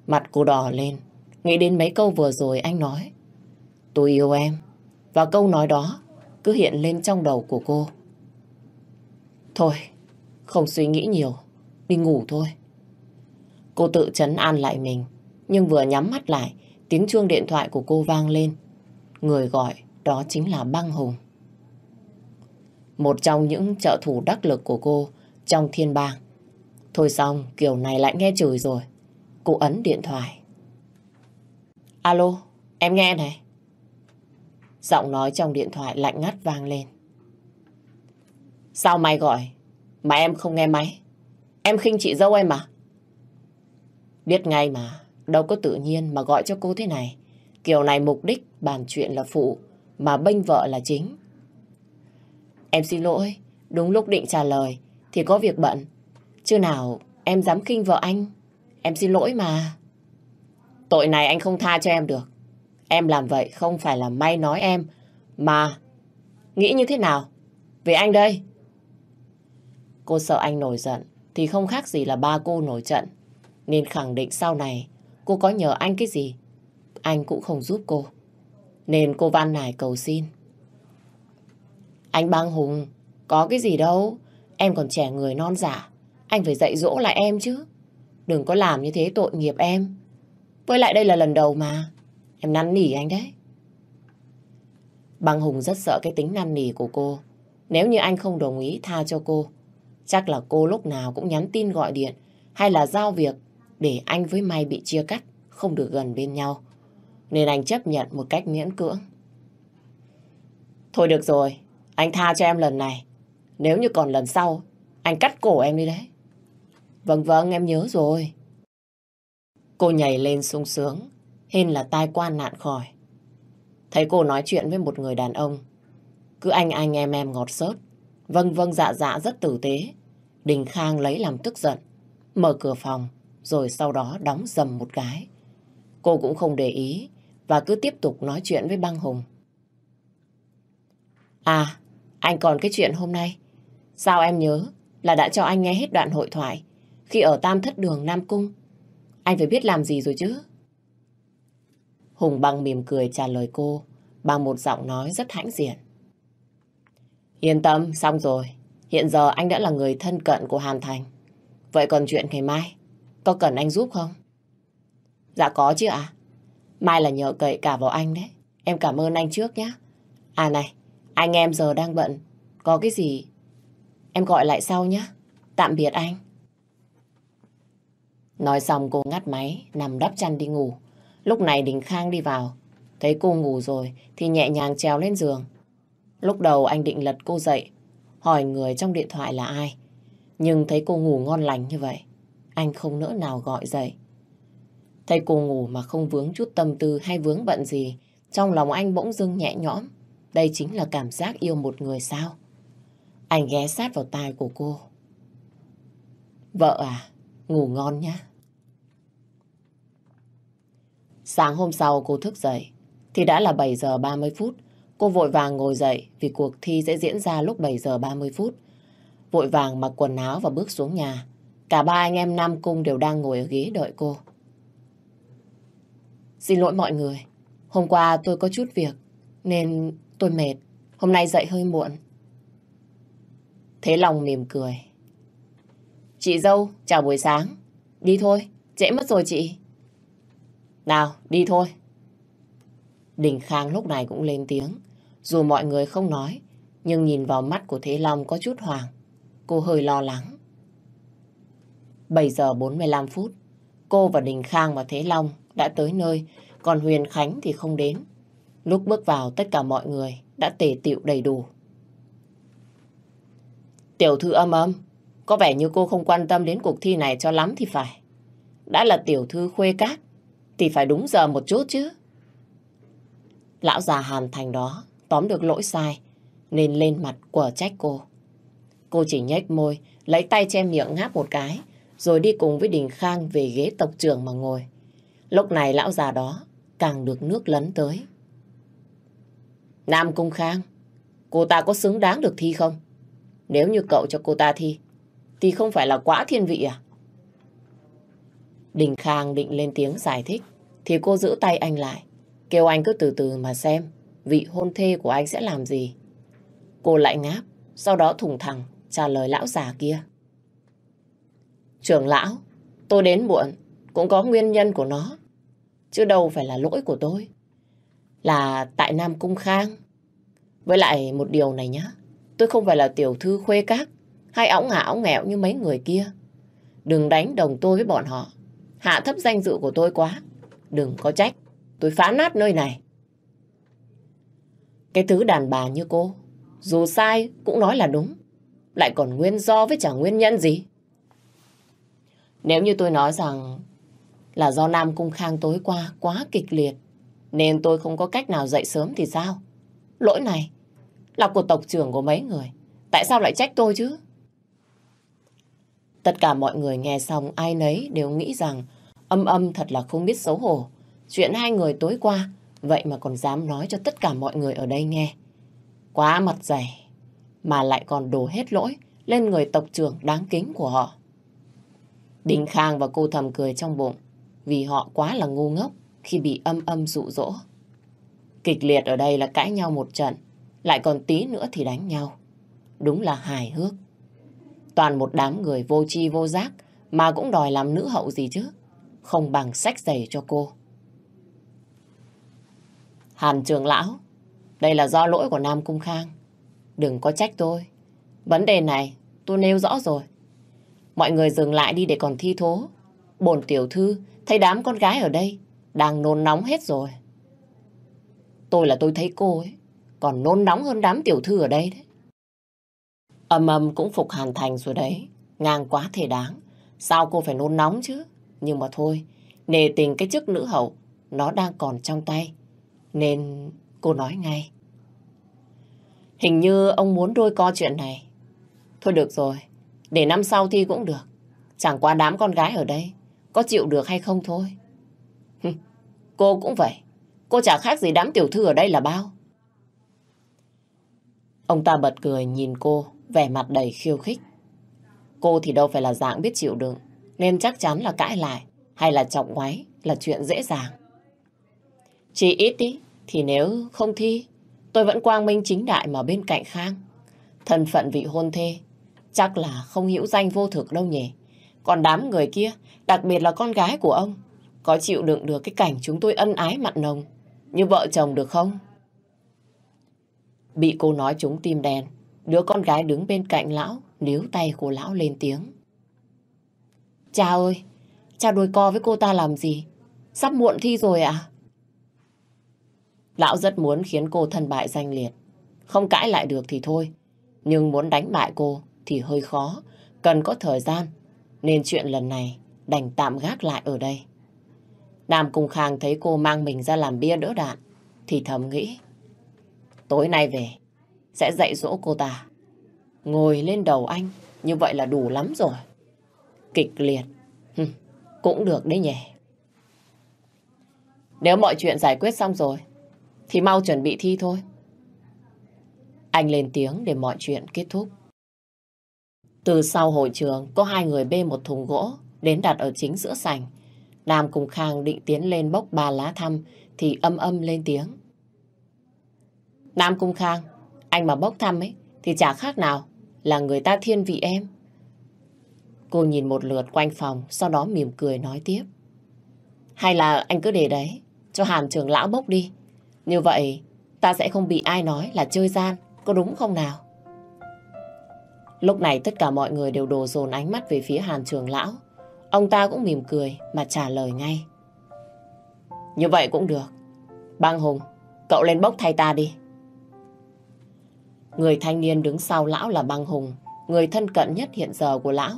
B: Mặt cô đỏ lên, nghĩ đến mấy câu vừa rồi anh nói. Tôi yêu em. Và câu nói đó cứ hiện lên trong đầu của cô. Thôi, không suy nghĩ nhiều, đi ngủ thôi. Cô tự chấn an lại mình, nhưng vừa nhắm mắt lại, tiếng chuông điện thoại của cô vang lên. Người gọi đó chính là Băng Hùng. Một trong những trợ thủ đắc lực của cô trong thiên bang. Thôi xong, kiểu này lại nghe chửi rồi. Cô ấn điện thoại. Alo, em nghe này. Giọng nói trong điện thoại lạnh ngắt vang lên. Sao mày gọi? Mà em không nghe máy. Em khinh chị dâu em mà Biết ngay mà, đâu có tự nhiên mà gọi cho cô thế này. Kiểu này mục đích bàn chuyện là phụ, mà bênh vợ là chính. Em xin lỗi, đúng lúc định trả lời thì có việc bận. Chứ nào em dám khinh vợ anh. Em xin lỗi mà. Tội này anh không tha cho em được. Em làm vậy không phải là may nói em, mà nghĩ như thế nào? Về anh đây. Cô sợ anh nổi giận thì không khác gì là ba cô nổi trận. Nên khẳng định sau này cô có nhờ anh cái gì, anh cũng không giúp cô. Nên cô van nài cầu xin. Anh băng hùng, có cái gì đâu. Em còn trẻ người non giả. Anh phải dạy dỗ lại em chứ. Đừng có làm như thế tội nghiệp em. Với lại đây là lần đầu mà. Em năn nỉ anh đấy. Băng Hùng rất sợ cái tính năn nỉ của cô. Nếu như anh không đồng ý tha cho cô, chắc là cô lúc nào cũng nhắn tin gọi điện hay là giao việc để anh với May bị chia cắt, không được gần bên nhau. Nên anh chấp nhận một cách miễn cưỡng. Thôi được rồi, anh tha cho em lần này. Nếu như còn lần sau, anh cắt cổ em đi đấy. Vâng vâng, em nhớ rồi. Cô nhảy lên sung sướng, hên là tai quan nạn khỏi. Thấy cô nói chuyện với một người đàn ông, cứ anh anh em em ngọt sớt, vâng vâng dạ dạ rất tử tế. Đình Khang lấy làm tức giận, mở cửa phòng, rồi sau đó đóng dầm một cái. Cô cũng không để ý và cứ tiếp tục nói chuyện với băng hùng. À, anh còn cái chuyện hôm nay. Sao em nhớ là đã cho anh nghe hết đoạn hội thoại khi ở Tam Thất Đường Nam Cung. Anh phải biết làm gì rồi chứ? Hùng băng mỉm cười trả lời cô bằng một giọng nói rất hãnh diện. Yên tâm, xong rồi. Hiện giờ anh đã là người thân cận của Hàn Thành. Vậy còn chuyện ngày mai, có cần anh giúp không? Dạ có chứ ạ. Mai là nhờ cậy cả vào anh đấy. Em cảm ơn anh trước nhé. À này, anh em giờ đang bận. Có cái gì em gọi lại sau nhé. Tạm biệt anh. Nói xong cô ngắt máy, nằm đắp chăn đi ngủ. Lúc này Đình Khang đi vào. Thấy cô ngủ rồi thì nhẹ nhàng trèo lên giường. Lúc đầu anh định lật cô dậy, hỏi người trong điện thoại là ai. Nhưng thấy cô ngủ ngon lành như vậy, anh không nỡ nào gọi dậy. Thấy cô ngủ mà không vướng chút tâm tư hay vướng bận gì, trong lòng anh bỗng dưng nhẹ nhõm. Đây chính là cảm giác yêu một người sao? Anh ghé sát vào tai của cô. Vợ à, ngủ ngon nhá. Sáng hôm sau cô thức dậy, thì đã là 7 giờ 30 phút. Cô vội vàng ngồi dậy vì cuộc thi sẽ diễn ra lúc 7 giờ 30 phút. Vội vàng mặc quần áo và bước xuống nhà. Cả ba anh em Nam Cung đều đang ngồi ở ghế đợi cô. Xin lỗi mọi người, hôm qua tôi có chút việc nên tôi mệt. Hôm nay dậy hơi muộn. Thế lòng mỉm cười. Chị dâu, chào buổi sáng. Đi thôi, trễ mất rồi chị. Nào, đi thôi. Đình Khang lúc này cũng lên tiếng. Dù mọi người không nói, nhưng nhìn vào mắt của Thế Long có chút hoàng. Cô hơi lo lắng. 7 giờ 45 phút, cô và Đình Khang và Thế Long đã tới nơi, còn Huyền Khánh thì không đến. Lúc bước vào tất cả mọi người đã tề tiệu đầy đủ. Tiểu thư âm âm, có vẻ như cô không quan tâm đến cuộc thi này cho lắm thì phải. Đã là tiểu thư khuê cát, thì phải đúng giờ một chút chứ. Lão già Hàn Thành đó tóm được lỗi sai, nên lên mặt quở trách cô. Cô chỉ nhếch môi, lấy tay che miệng ngáp một cái, rồi đi cùng với Đình Khang về ghế tộc trưởng mà ngồi. Lúc này lão già đó càng được nước lấn tới. Nam Cung Khang, cô ta có xứng đáng được thi không? Nếu như cậu cho cô ta thi, thì không phải là quá thiên vị à? Đình Khang định lên tiếng giải thích, thì cô giữ tay anh lại, kêu anh cứ từ từ mà xem vị hôn thê của anh sẽ làm gì. Cô lại ngáp, sau đó thủng thẳng trả lời lão già kia. Trưởng lão, tôi đến muộn, cũng có nguyên nhân của nó, chứ đâu phải là lỗi của tôi. Là tại Nam Cung Khang. Với lại một điều này nhá, tôi không phải là tiểu thư khuê các, hay ống hả ống nghèo như mấy người kia. Đừng đánh đồng tôi với bọn họ, hạ thấp danh dự của tôi quá. Đừng có trách, tôi phá nát nơi này. Cái thứ đàn bà như cô, dù sai cũng nói là đúng. Lại còn nguyên do với chẳng nguyên nhân gì. Nếu như tôi nói rằng là do Nam Cung Khang tối qua quá kịch liệt, nên tôi không có cách nào dậy sớm thì sao? Lỗi này là của tộc trưởng của mấy người. Tại sao lại trách tôi chứ? Tất cả mọi người nghe xong ai nấy đều nghĩ rằng âm âm thật là không biết xấu hổ. Chuyện hai người tối qua, vậy mà còn dám nói cho tất cả mọi người ở đây nghe. Quá mặt dày, mà lại còn đổ hết lỗi lên người tộc trưởng đáng kính của họ. Đình Khang và cô thầm cười trong bụng vì họ quá là ngu ngốc khi bị âm âm dụ dỗ. Kịch liệt ở đây là cãi nhau một trận, lại còn tí nữa thì đánh nhau. Đúng là hài hước. Toàn một đám người vô tri vô giác mà cũng đòi làm nữ hậu gì chứ. Không bằng sách giày cho cô. Hàn trường lão, đây là do lỗi của Nam Cung Khang. Đừng có trách tôi. Vấn đề này tôi nêu rõ rồi. Mọi người dừng lại đi để còn thi thố. Bồn tiểu thư thấy đám con gái ở đây đang nôn nóng hết rồi. Tôi là tôi thấy cô ấy còn nôn nóng hơn đám tiểu thư ở đây đấy. Âm âm cũng phục hàn thành rồi đấy. Ngang quá thể đáng. Sao cô phải nôn nóng chứ? Nhưng mà thôi, nề tình cái chức nữ hậu, nó đang còn trong tay. Nên cô nói ngay. Hình như ông muốn đôi co chuyện này. Thôi được rồi, để năm sau thi cũng được. Chẳng qua đám con gái ở đây, có chịu được hay không thôi. cô cũng vậy, cô chả khác gì đám tiểu thư ở đây là bao. Ông ta bật cười nhìn cô, vẻ mặt đầy khiêu khích. Cô thì đâu phải là dạng biết chịu đựng, nên chắc chắn là cãi lại hay là chọc ngoáy là chuyện dễ dàng. Chỉ ít đi, thì nếu không thi, tôi vẫn quang minh chính đại mà bên cạnh Khang. Thân phận vị hôn thê, chắc là không hiểu danh vô thực đâu nhỉ. Còn đám người kia, đặc biệt là con gái của ông, có chịu đựng được cái cảnh chúng tôi ân ái mặn nồng như vợ chồng được không? Bị cô nói trúng tim đen, đứa con gái đứng bên cạnh lão, níu tay của lão lên tiếng. Cha ơi, cha đôi co với cô ta làm gì? Sắp muộn thi rồi à? Lão rất muốn khiến cô thân bại danh liệt. Không cãi lại được thì thôi. Nhưng muốn đánh bại cô thì hơi khó. Cần có thời gian. Nên chuyện lần này đành tạm gác lại ở đây. Nam Cung Khang thấy cô mang mình ra làm bia đỡ đạn. Thì thầm nghĩ. Tối nay về, sẽ dạy dỗ cô ta. Ngồi lên đầu anh, như vậy là đủ lắm rồi. Kịch liệt, cũng được đấy nhỉ. Nếu mọi chuyện giải quyết xong rồi, thì mau chuẩn bị thi thôi. Anh lên tiếng để mọi chuyện kết thúc. Từ sau hội trường, có hai người bê một thùng gỗ đến đặt ở chính giữa sảnh. Nam cùng Khang định tiến lên bốc ba lá thăm thì âm âm lên tiếng. Nam Cung Khang, anh mà bốc thăm ấy, thì chả khác nào là người ta thiên vị em. Cô nhìn một lượt quanh phòng, sau đó mỉm cười nói tiếp. Hay là anh cứ để đấy, cho hàn trường lão bốc đi. Như vậy, ta sẽ không bị ai nói là chơi gian, có đúng không nào? Lúc này tất cả mọi người đều đổ dồn ánh mắt về phía hàn trường lão. Ông ta cũng mỉm cười mà trả lời ngay. Như vậy cũng được. Bang Hùng, cậu lên bốc thay ta đi. Người thanh niên đứng sau lão là Bang hùng, người thân cận nhất hiện giờ của lão.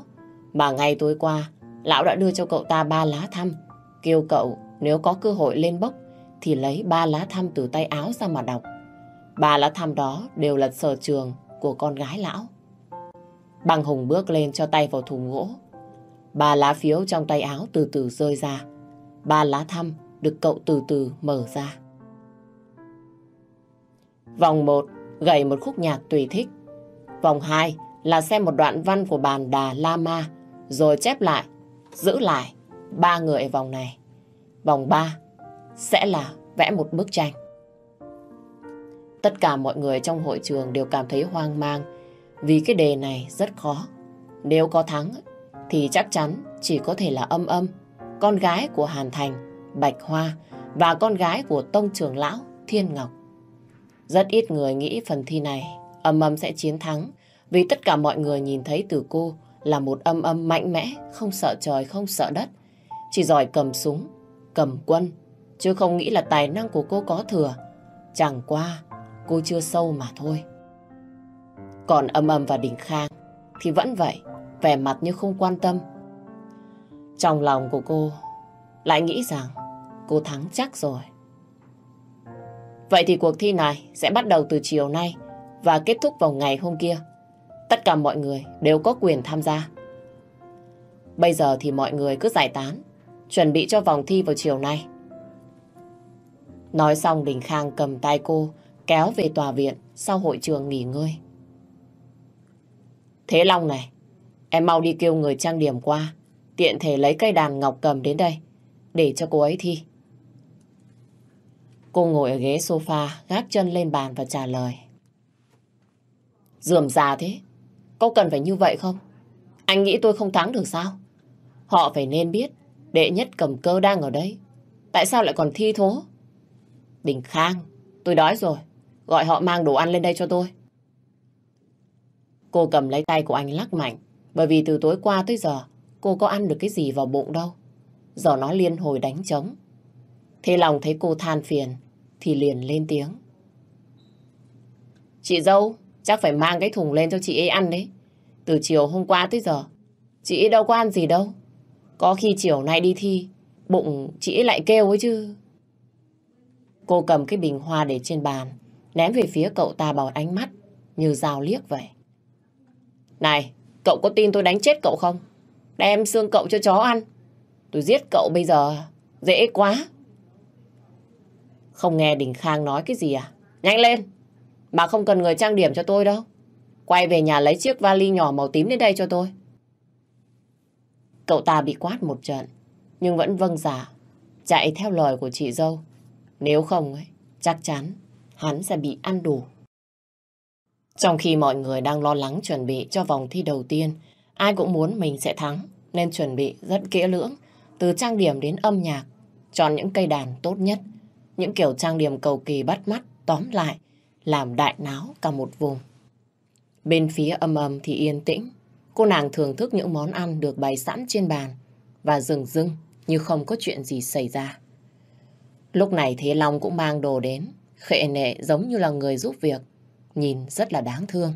B: Mà ngày tối qua, lão đã đưa cho cậu ta ba lá thăm, kêu cậu nếu có cơ hội lên bốc thì lấy ba lá thăm từ tay áo ra mà đọc. Ba lá thăm đó đều là sở trường của con gái lão. Băng hùng bước lên cho tay vào thùng gỗ. Ba lá phiếu trong tay áo từ từ rơi ra. Ba lá thăm được cậu từ từ mở ra. Vòng 1 gảy một khúc nhạc tùy thích. Vòng 2 là xem một đoạn văn của bàn Đà La Ma, rồi chép lại, giữ lại ba người vòng này. Vòng 3 sẽ là vẽ một bức tranh. Tất cả mọi người trong hội trường đều cảm thấy hoang mang vì cái đề này rất khó. Nếu có thắng thì chắc chắn chỉ có thể là âm âm, con gái của Hàn Thành, Bạch Hoa và con gái của Tông Trường Lão Thiên Ngọc. Rất ít người nghĩ phần thi này âm âm sẽ chiến thắng vì tất cả mọi người nhìn thấy từ cô là một âm âm mạnh mẽ, không sợ trời, không sợ đất. Chỉ giỏi cầm súng, cầm quân, chứ không nghĩ là tài năng của cô có thừa. Chẳng qua, cô chưa sâu mà thôi. Còn âm âm và Đình Khang thì vẫn vậy, vẻ mặt như không quan tâm. Trong lòng của cô lại nghĩ rằng cô thắng chắc rồi. Vậy thì cuộc thi này sẽ bắt đầu từ chiều nay và kết thúc vào ngày hôm kia. Tất cả mọi người đều có quyền tham gia. Bây giờ thì mọi người cứ giải tán, chuẩn bị cho vòng thi vào chiều nay. Nói xong Đình Khang cầm tay cô, kéo về tòa viện sau hội trường nghỉ ngơi. Thế Long này, em mau đi kêu người trang điểm qua, tiện thể lấy cây đàn ngọc cầm đến đây, để cho cô ấy thi. Cô ngồi ở ghế sofa, gác chân lên bàn và trả lời. Dườm già thế, có cần phải như vậy không? Anh nghĩ tôi không thắng được sao? Họ phải nên biết, đệ nhất cầm cơ đang ở đây. Tại sao lại còn thi thố? Đình Khang, tôi đói rồi. Gọi họ mang đồ ăn lên đây cho tôi. Cô cầm lấy tay của anh lắc mạnh. Bởi vì từ tối qua tới giờ, cô có ăn được cái gì vào bụng đâu. Giờ nó liên hồi đánh trống. Thế lòng thấy cô than phiền, thì liền lên tiếng. Chị dâu, chắc phải mang cái thùng lên cho chị ấy ăn đấy. Từ chiều hôm qua tới giờ, chị ấy đâu có ăn gì đâu. Có khi chiều nay đi thi, bụng chị ấy lại kêu ấy chứ. Cô cầm cái bình hoa để trên bàn, ném về phía cậu ta bằng ánh mắt như dao liếc vậy. Này, cậu có tin tôi đánh chết cậu không? Đem xương cậu cho chó ăn. Tôi giết cậu bây giờ, dễ quá. Không nghe Đình Khang nói cái gì à? Nhanh lên, mà không cần người trang điểm cho tôi đâu. Quay về nhà lấy chiếc vali nhỏ màu tím đến đây cho tôi. Cậu ta bị quát một trận, nhưng vẫn vâng giả, chạy theo lời của chị dâu. Nếu không ấy, chắc chắn hắn sẽ bị ăn đủ. Trong khi mọi người đang lo lắng chuẩn bị cho vòng thi đầu tiên, ai cũng muốn mình sẽ thắng, nên chuẩn bị rất kỹ lưỡng, từ trang điểm đến âm nhạc, chọn những cây đàn tốt nhất, những kiểu trang điểm cầu kỳ bắt mắt, tóm lại, làm đại náo cả một vùng. Bên phía âm âm thì yên tĩnh, cô nàng thưởng thức những món ăn được bày sẵn trên bàn và dừng dưng như không có chuyện gì xảy ra. Lúc này Thế Long cũng mang đồ đến, khệ nệ giống như là người giúp việc, nhìn rất là đáng thương.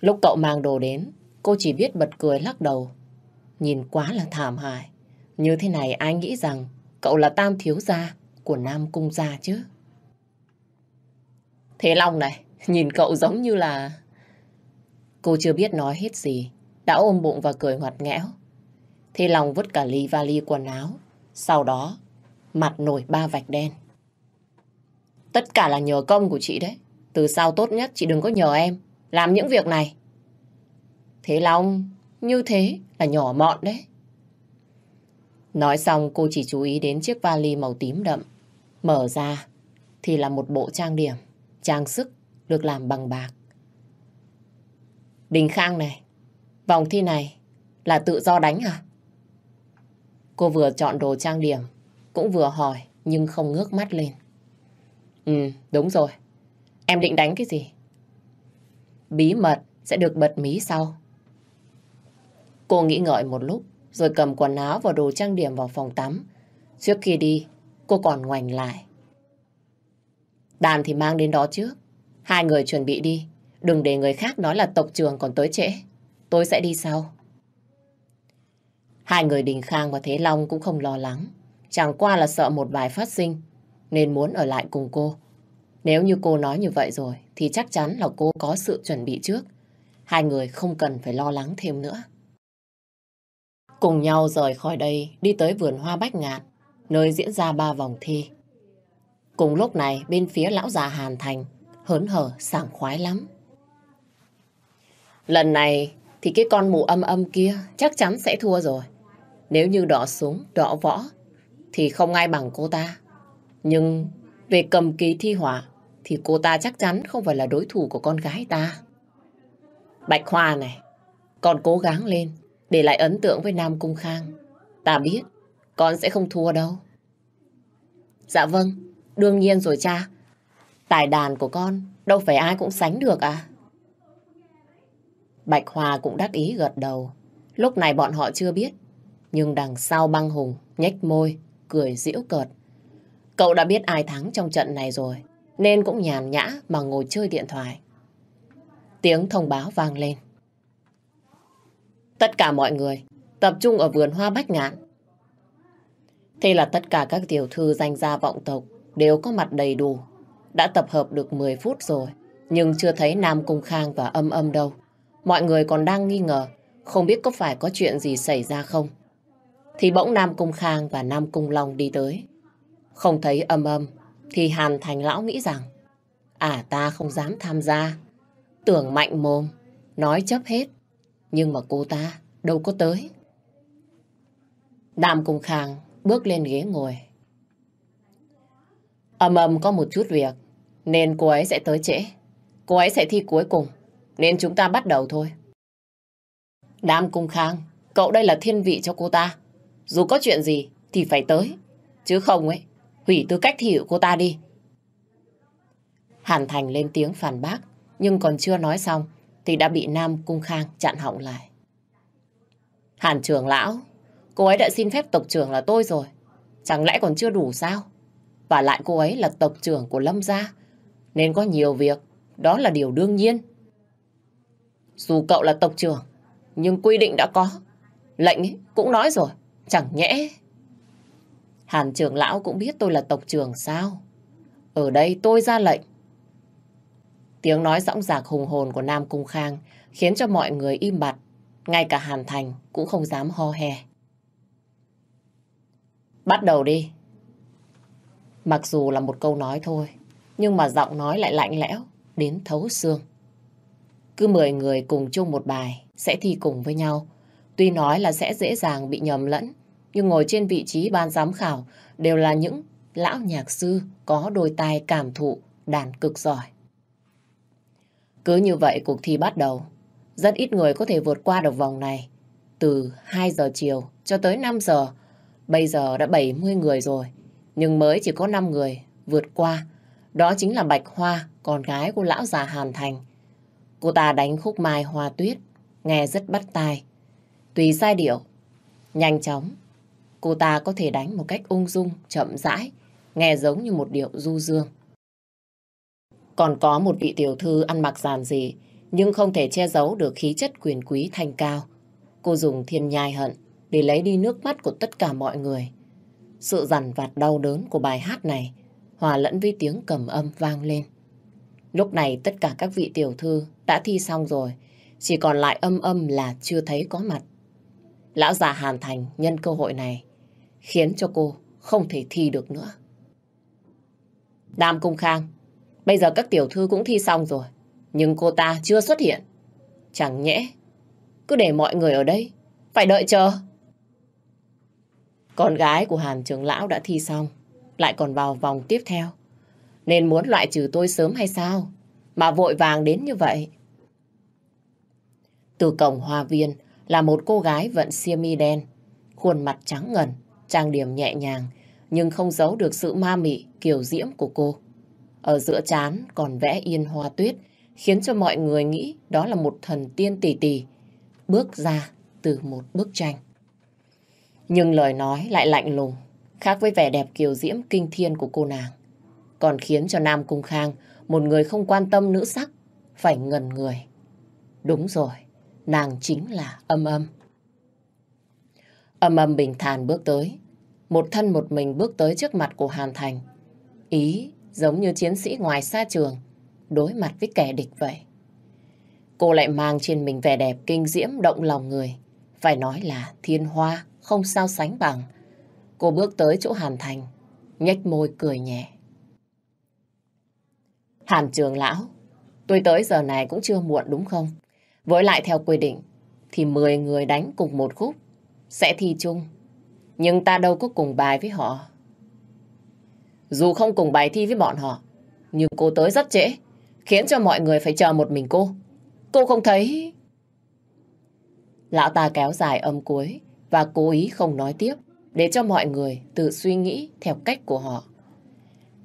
B: Lúc cậu mang đồ đến, cô chỉ biết bật cười lắc đầu, nhìn quá là thảm hại. Như thế này ai nghĩ rằng cậu là tam thiếu gia của Nam Cung gia chứ. Thế Long này, nhìn cậu giống như là... Cô chưa biết nói hết gì, đã ôm bụng và cười ngoặt nghẽo. Thế Long vứt cả ly vali quần áo, sau đó mặt nổi ba vạch đen. Tất cả là nhờ công của chị đấy. Từ sau tốt nhất chị đừng có nhờ em làm những việc này. Thế Long, như thế là nhỏ mọn đấy. Nói xong cô chỉ chú ý đến chiếc vali màu tím đậm. Mở ra thì là một bộ trang điểm, trang sức được làm bằng bạc. Đình Khang này, vòng thi này là tự do đánh à? Cô vừa chọn đồ trang điểm cũng vừa hỏi nhưng không ngước mắt lên. Ừ, đúng rồi. Em định đánh cái gì? Bí mật sẽ được bật mí sau. Cô nghĩ ngợi một lúc, rồi cầm quần áo và đồ trang điểm vào phòng tắm. Trước khi đi, cô còn ngoảnh lại. Đàn thì mang đến đó trước. Hai người chuẩn bị đi. Đừng để người khác nói là tộc trường còn tới trễ. Tôi sẽ đi sau. Hai người Đình Khang và Thế Long cũng không lo lắng. Chẳng qua là sợ một bài phát sinh, nên muốn ở lại cùng cô. Nếu như cô nói như vậy rồi, thì chắc chắn là cô có sự chuẩn bị trước. Hai người không cần phải lo lắng thêm nữa. Cùng nhau rời khỏi đây, đi tới vườn hoa bách ngạn, nơi diễn ra ba vòng thi. Cùng lúc này, bên phía lão già Hàn Thành, hớn hở, sảng khoái lắm. Lần này thì cái con mụ âm âm kia chắc chắn sẽ thua rồi. Nếu như đỏ súng, đỏ võ thì không ai bằng cô ta. Nhưng về cầm kỳ thi hỏa thì cô ta chắc chắn không phải là đối thủ của con gái ta. Bạch Hoa này, con cố gắng lên để lại ấn tượng với Nam Cung Khang. Ta biết, con sẽ không thua đâu. Dạ vâng, đương nhiên rồi cha. Tài đàn của con đâu phải ai cũng sánh được à. Bạch Hoa cũng đắc ý gật đầu. Lúc này bọn họ chưa biết. Nhưng đằng sau băng hùng, nhếch môi, cười giễu cợt. Cậu đã biết ai thắng trong trận này rồi, nên cũng nhàn nhã mà ngồi chơi điện thoại. Tiếng thông báo vang lên. Tất cả mọi người tập trung ở vườn hoa bách ngạn. Thế là tất cả các tiểu thư danh gia vọng tộc đều có mặt đầy đủ. Đã tập hợp được 10 phút rồi, nhưng chưa thấy Nam Cung Khang và âm âm đâu. Mọi người còn đang nghi ngờ, không biết có phải có chuyện gì xảy ra không. Thì bỗng Nam Cung Khang và Nam Cung Long đi tới. Không thấy âm âm, thì Hàn Thành Lão nghĩ rằng, à ta không dám tham gia. Tưởng mạnh mồm, nói chấp hết. Nhưng mà cô ta đâu có tới. Nam Cung Khang bước lên ghế ngồi. Âm âm có một chút việc, nên cô ấy sẽ tới trễ. Cô ấy sẽ thi cuối cùng, nên chúng ta bắt đầu thôi. Nam Cung Khang, cậu đây là thiên vị cho cô ta. Dù có chuyện gì thì phải tới. Chứ không ấy, hủy tư cách thi của cô ta đi. Hàn Thành lên tiếng phản bác, nhưng còn chưa nói xong thì đã bị Nam Cung Khang chặn họng lại. Hàn trưởng lão, cô ấy đã xin phép tộc trưởng là tôi rồi. Chẳng lẽ còn chưa đủ sao? Và lại cô ấy là tộc trưởng của Lâm Gia, nên có nhiều việc, đó là điều đương nhiên. Dù cậu là tộc trưởng, nhưng quy định đã có. Lệnh ấy cũng nói rồi, chẳng nhẽ. Hàn trưởng lão cũng biết tôi là tộc trưởng sao? Ở đây tôi ra lệnh. Tiếng nói rõng rạc hùng hồn của Nam Cung Khang khiến cho mọi người im bặt. Ngay cả Hàn Thành cũng không dám ho he. Bắt đầu đi. Mặc dù là một câu nói thôi, nhưng mà giọng nói lại lạnh lẽo, đến thấu xương. Cứ 10 người cùng chung một bài, sẽ thi cùng với nhau. Tuy nói là sẽ dễ dàng bị nhầm lẫn, nhưng ngồi trên vị trí ban giám khảo đều là những lão nhạc sư có đôi tai cảm thụ, đàn cực giỏi. Cứ như vậy cuộc thi bắt đầu. Rất ít người có thể vượt qua được vòng này. Từ 2 giờ chiều cho tới 5 giờ. Bây giờ đã 70 người rồi. Nhưng mới chỉ có 5 người vượt qua. Đó chính là Bạch Hoa, con gái của lão già Hàn Thành. Cô ta đánh khúc mai hoa tuyết, nghe rất bắt tai. Tùy sai điệu, nhanh chóng, cô ta có thể đánh một cách ung dung, chậm rãi, nghe giống như một điệu du dương. Còn có một vị tiểu thư ăn mặc giản dị, nhưng không thể che giấu được khí chất quyền quý thanh cao. Cô dùng thiên nhai hận để lấy đi nước mắt của tất cả mọi người. Sự dằn vặt đau đớn của bài hát này hòa lẫn với tiếng cầm âm vang lên. Lúc này tất cả các vị tiểu thư đã thi xong rồi, chỉ còn lại âm âm là chưa thấy có mặt. Lão già Hàn Thành nhân cơ hội này khiến cho cô không thể thi được nữa. Nam Cung Khang, bây giờ các tiểu thư cũng thi xong rồi, nhưng cô ta chưa xuất hiện. Chẳng nhẽ, cứ để mọi người ở đây, phải đợi chờ. Con gái của Hàn Trường lão đã thi xong, lại còn vào vòng tiếp theo. Nên muốn loại trừ tôi sớm hay sao? Mà vội vàng đến như vậy. Từ cổng hoa viên là một cô gái vận xiêm mi đen, khuôn mặt trắng ngần, trang điểm nhẹ nhàng, nhưng không giấu được sự ma mị, kiểu diễm của cô. Ở giữa trán còn vẽ yên hoa tuyết, khiến cho mọi người nghĩ đó là một thần tiên tỷ tỷ, bước ra từ một bức tranh. Nhưng lời nói lại lạnh lùng, khác với vẻ đẹp kiều diễm kinh thiên của cô nàng. Còn khiến cho Nam Cung Khang, một người không quan tâm nữ sắc, phải ngần người. Đúng rồi, nàng chính là âm âm. Âm âm bình thản bước tới, một thân một mình bước tới trước mặt của Hàn Thành. Ý giống như chiến sĩ ngoài xa trường, đối mặt với kẻ địch vậy. Cô lại mang trên mình vẻ đẹp kinh diễm động lòng người. Phải nói là thiên hoa, không sao sánh bằng. Cô bước tới chỗ Hàn Thành, nhếch môi cười nhẹ. Hàn trường lão, tôi tới giờ này cũng chưa muộn đúng không? Với lại theo quy định, thì 10 người đánh cùng một khúc, sẽ thi chung. Nhưng ta đâu có cùng bài với họ. Dù không cùng bài thi với bọn họ, nhưng cô tới rất trễ, khiến cho mọi người phải chờ một mình cô. Cô không thấy... Lão ta kéo dài âm cuối và cố ý không nói tiếp để cho mọi người tự suy nghĩ theo cách của họ.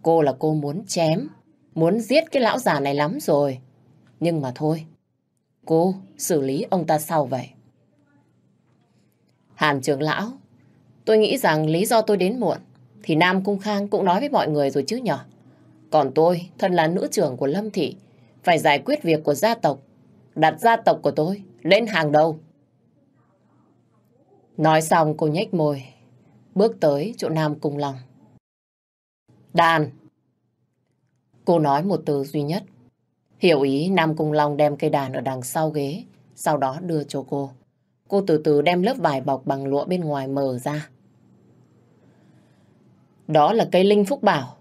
B: Cô là cô muốn chém, muốn giết cái lão già này lắm rồi. Nhưng mà thôi, cô xử lý ông ta sau vậy. Hàn trưởng lão, tôi nghĩ rằng lý do tôi đến muộn thì Nam Cung Khang cũng nói với mọi người rồi chứ nhở. Còn tôi, thân là nữ trưởng của Lâm Thị, phải giải quyết việc của gia tộc, đặt gia tộc của tôi lên hàng đầu. Nói xong cô nhếch môi, bước tới chỗ Nam Cung Long. Đàn! Cô nói một từ duy nhất. Hiểu ý Nam Cung Long đem cây đàn ở đằng sau ghế, sau đó đưa cho cô. Cô từ từ đem lớp vải bọc bằng lụa bên ngoài mở ra. Đó là cây linh phúc bảo.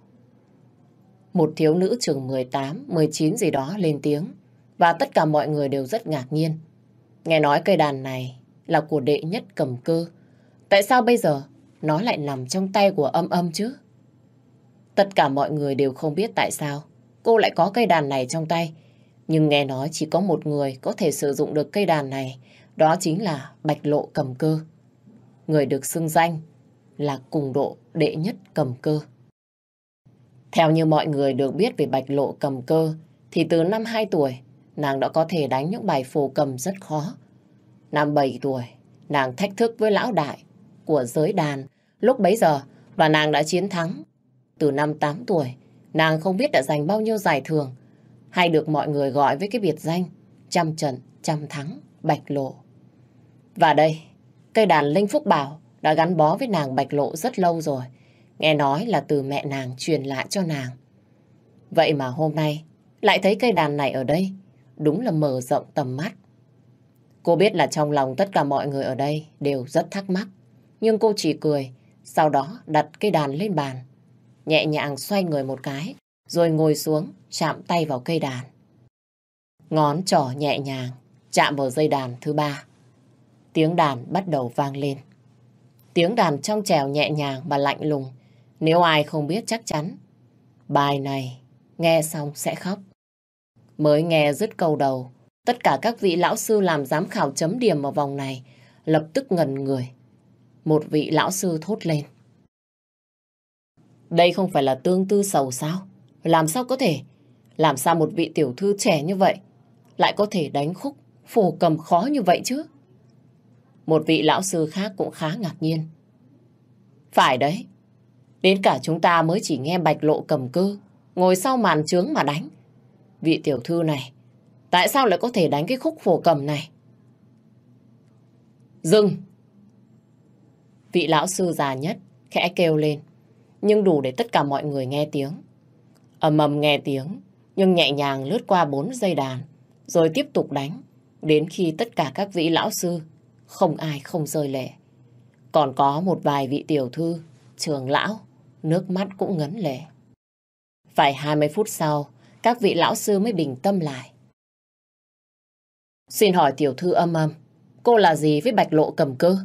B: Một thiếu nữ chừng 18, 19 gì đó lên tiếng. Và tất cả mọi người đều rất ngạc nhiên. Nghe nói cây đàn này là của đệ nhất cầm cơ. Tại sao bây giờ nó lại nằm trong tay của âm âm chứ? Tất cả mọi người đều không biết tại sao cô lại có cây đàn này trong tay. Nhưng nghe nói chỉ có một người có thể sử dụng được cây đàn này, đó chính là Bạch Lộ cầm cơ. Người được xưng danh là cùng độ đệ nhất cầm cơ. Theo như mọi người được biết về Bạch Lộ cầm cơ, thì từ năm 2 tuổi, nàng đã có thể đánh những bài phù cầm rất khó. Năm 7 tuổi, nàng thách thức với lão đại của giới đàn. Lúc bấy giờ, và nàng đã chiến thắng. Từ năm 8 tuổi, nàng không biết đã giành bao nhiêu giải thưởng, hay được mọi người gọi với cái biệt danh trăm trận, trăm thắng, Bạch Lộ. Và đây, cây đàn Linh Phúc Bảo đã gắn bó với nàng Bạch Lộ rất lâu rồi. Nghe nói là từ mẹ nàng truyền lại cho nàng. Vậy mà hôm nay lại thấy cây đàn này ở đây. Đúng là mở rộng tầm mắt. Cô biết là trong lòng tất cả mọi người ở đây đều rất thắc mắc. Nhưng cô chỉ cười, sau đó đặt cây đàn lên bàn. Nhẹ nhàng xoay người một cái, rồi ngồi xuống, chạm tay vào cây đàn. Ngón trỏ nhẹ nhàng, chạm vào dây đàn thứ ba. Tiếng đàn bắt đầu vang lên. Tiếng đàn trong trèo nhẹ nhàng và lạnh lùng. Nếu ai không biết chắc chắn, bài này nghe xong sẽ khóc. Mới nghe dứt câu đầu, tất cả các vị lão sư làm giám khảo chấm điểm ở vòng này lập tức ngần người. Một vị lão sư thốt lên. Đây không phải là tương tư sầu sao? Làm sao có thể? Làm sao một vị tiểu thư trẻ như vậy lại có thể đánh khúc phổ cầm khó như vậy chứ? Một vị lão sư khác cũng khá ngạc nhiên. Phải đấy. Đến cả chúng ta mới chỉ nghe bạch lộ cầm cư, ngồi sau màn trướng mà đánh. Vị tiểu thư này, tại sao lại có thể đánh cái khúc phổ cầm này? Dừng! Vị lão sư già nhất khẽ kêu lên, nhưng đủ để tất cả mọi người nghe tiếng. ầm ầm nghe tiếng, nhưng nhẹ nhàng lướt qua bốn dây đàn, rồi tiếp tục đánh, đến khi tất cả các vị lão sư không ai không rơi lệ. Còn có một vài vị tiểu thư, trường lão, nước mắt cũng ngấn lệ. Phải 20 phút sau, các vị lão sư mới bình tâm lại. Xin hỏi tiểu thư âm âm, cô là gì với bạch lộ cầm cơ?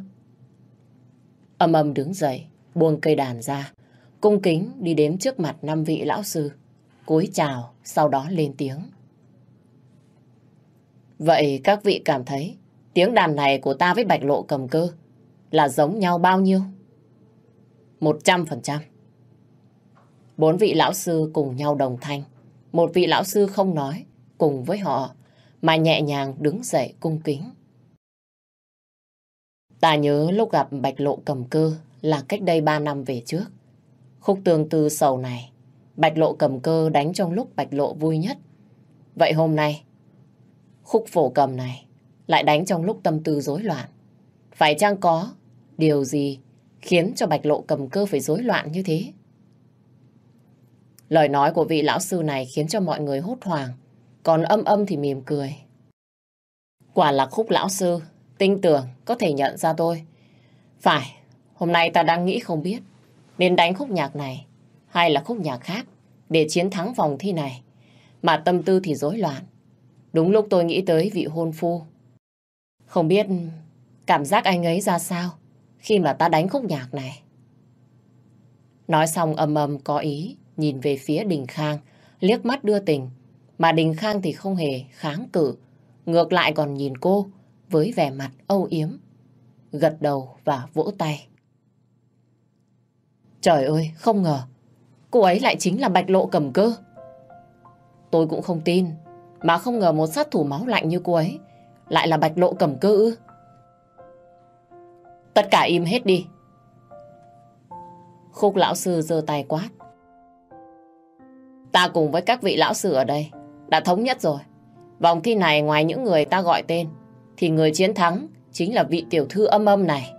B: Âm âm đứng dậy, buông cây đàn ra, cung kính đi đến trước mặt năm vị lão sư, cúi chào, sau đó lên tiếng. Vậy các vị cảm thấy Tiếng đàn này của ta với bạch lộ cầm cơ là giống nhau bao nhiêu? Một trăm phần trăm. Bốn vị lão sư cùng nhau đồng thanh. Một vị lão sư không nói cùng với họ mà nhẹ nhàng đứng dậy cung kính. Ta nhớ lúc gặp bạch lộ cầm cơ là cách đây ba năm về trước. Khúc tương tư sầu này, bạch lộ cầm cơ đánh trong lúc bạch lộ vui nhất. Vậy hôm nay, khúc phổ cầm này lại đánh trong lúc tâm tư rối loạn. Phải chăng có điều gì khiến cho Bạch Lộ cầm cơ phải rối loạn như thế? Lời nói của vị lão sư này khiến cho mọi người hốt hoảng, còn âm âm thì mỉm cười. Quả là khúc lão sư, tinh tưởng có thể nhận ra tôi. Phải, hôm nay ta đang nghĩ không biết nên đánh khúc nhạc này hay là khúc nhạc khác để chiến thắng vòng thi này. Mà tâm tư thì rối loạn. Đúng lúc tôi nghĩ tới vị hôn phu không biết cảm giác anh ấy ra sao khi mà ta đánh khúc nhạc này. Nói xong âm âm có ý, nhìn về phía Đình Khang, liếc mắt đưa tình. Mà Đình Khang thì không hề kháng cự, ngược lại còn nhìn cô với vẻ mặt âu yếm, gật đầu và vỗ tay. Trời ơi, không ngờ, cô ấy lại chính là Bạch Lộ cầm cơ. Tôi cũng không tin, mà không ngờ một sát thủ máu lạnh như cô ấy lại là bạch lộ cầm cơ ư? Tất cả im hết đi. Khúc lão sư giơ tay quát. Ta cùng với các vị lão sư ở đây đã thống nhất rồi. Vòng thi này ngoài những người ta gọi tên, thì người chiến thắng chính là vị tiểu thư âm âm này.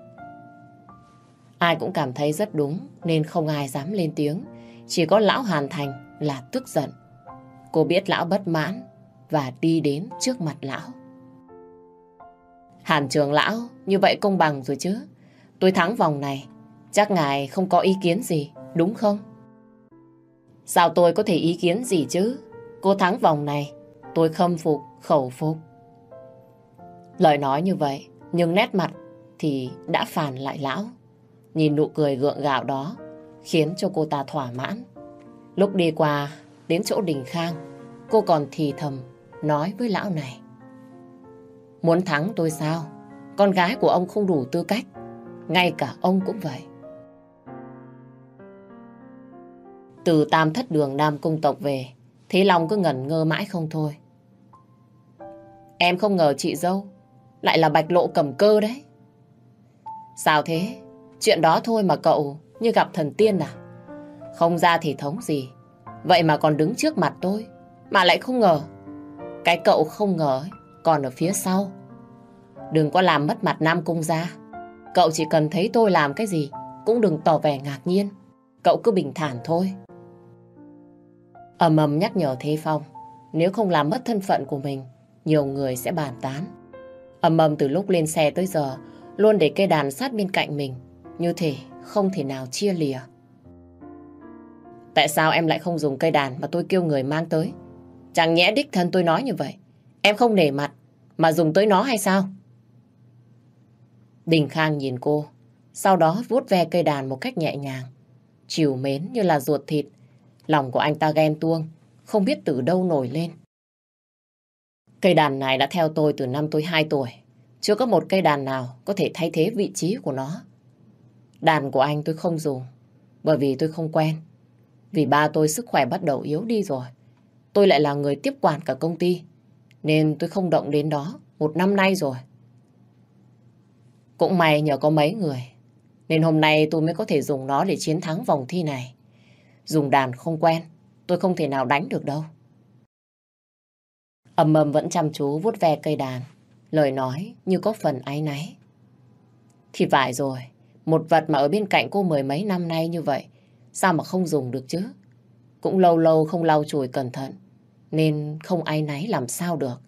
B: Ai cũng cảm thấy rất đúng, nên không ai dám lên tiếng. Chỉ có lão Hàn Thành là tức giận. Cô biết lão bất mãn và đi đến trước mặt lão. Hàn trường lão, như vậy công bằng rồi chứ. Tôi thắng vòng này, chắc ngài không có ý kiến gì, đúng không? Sao tôi có thể ý kiến gì chứ? Cô thắng vòng này, tôi khâm phục, khẩu phục. Lời nói như vậy, nhưng nét mặt thì đã phản lại lão. Nhìn nụ cười gượng gạo đó, khiến cho cô ta thỏa mãn. Lúc đi qua đến chỗ Đình Khang, cô còn thì thầm nói với lão này. Muốn thắng tôi sao? Con gái của ông không đủ tư cách. Ngay cả ông cũng vậy. Từ tam thất đường Nam Cung tộc về, Thế Long cứ ngẩn ngơ mãi không thôi. Em không ngờ chị dâu lại là bạch lộ cầm cơ đấy. Sao thế? Chuyện đó thôi mà cậu như gặp thần tiên à? Không ra thì thống gì. Vậy mà còn đứng trước mặt tôi. Mà lại không ngờ. Cái cậu không ngờ ấy, còn ở phía sau. Đừng có làm mất mặt Nam Cung ra. Cậu chỉ cần thấy tôi làm cái gì cũng đừng tỏ vẻ ngạc nhiên. Cậu cứ bình thản thôi. Ẩm ầm nhắc nhở Thế Phong. Nếu không làm mất thân phận của mình, nhiều người sẽ bàn tán. Ẩm ầm từ lúc lên xe tới giờ, luôn để cây đàn sát bên cạnh mình. Như thể không thể nào chia lìa. Tại sao em lại không dùng cây đàn mà tôi kêu người mang tới? Chẳng nhẽ đích thân tôi nói như vậy. Em không nể mặt mà dùng tới nó hay sao? Đình Khang nhìn cô, sau đó vuốt ve cây đàn một cách nhẹ nhàng. Chiều mến như là ruột thịt, lòng của anh ta ghen tuông, không biết từ đâu nổi lên. Cây đàn này đã theo tôi từ năm tôi 2 tuổi. Chưa có một cây đàn nào có thể thay thế vị trí của nó. Đàn của anh tôi không dùng, bởi vì tôi không quen. Vì ba tôi sức khỏe bắt đầu yếu đi rồi. Tôi lại là người tiếp quản cả công ty, nên tôi không động đến đó một năm nay rồi. Cũng may nhờ có mấy người, nên hôm nay tôi mới có thể dùng nó để chiến thắng vòng thi này. Dùng đàn không quen, tôi không thể nào đánh được đâu. Ẩm ầm vẫn chăm chú vuốt ve cây đàn, lời nói như có phần áy náy. Thì phải rồi, một vật mà ở bên cạnh cô mười mấy năm nay như vậy, sao mà không dùng được chứ? Cũng lâu lâu không lau chùi cẩn thận, nên không ai náy làm sao được.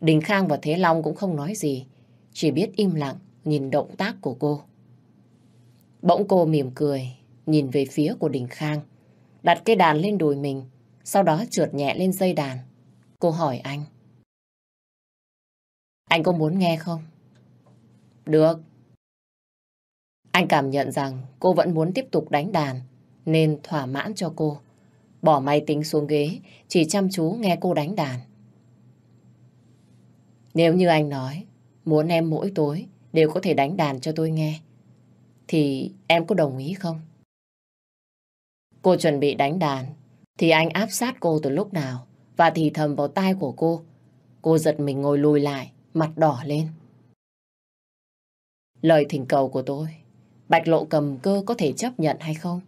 B: Đình Khang và Thế Long cũng không nói gì, chỉ biết im lặng nhìn động tác của cô. Bỗng cô mỉm cười, nhìn về phía của Đình Khang, đặt cây đàn lên đùi mình, sau đó trượt nhẹ lên dây đàn. Cô hỏi anh. Anh có muốn nghe không? Được. Anh cảm nhận rằng cô vẫn muốn tiếp tục đánh đàn, nên thỏa mãn cho cô. Bỏ máy tính xuống ghế, chỉ chăm chú nghe cô đánh đàn. Nếu như anh nói, muốn em mỗi tối đều có thể đánh đàn cho tôi nghe, thì em có đồng ý không? Cô chuẩn bị đánh đàn, thì anh áp sát cô từ lúc nào và thì thầm vào tai của cô. Cô giật mình ngồi lùi lại, mặt đỏ lên. Lời thỉnh cầu của tôi, Bạch Lộ cầm cơ có thể chấp nhận hay không?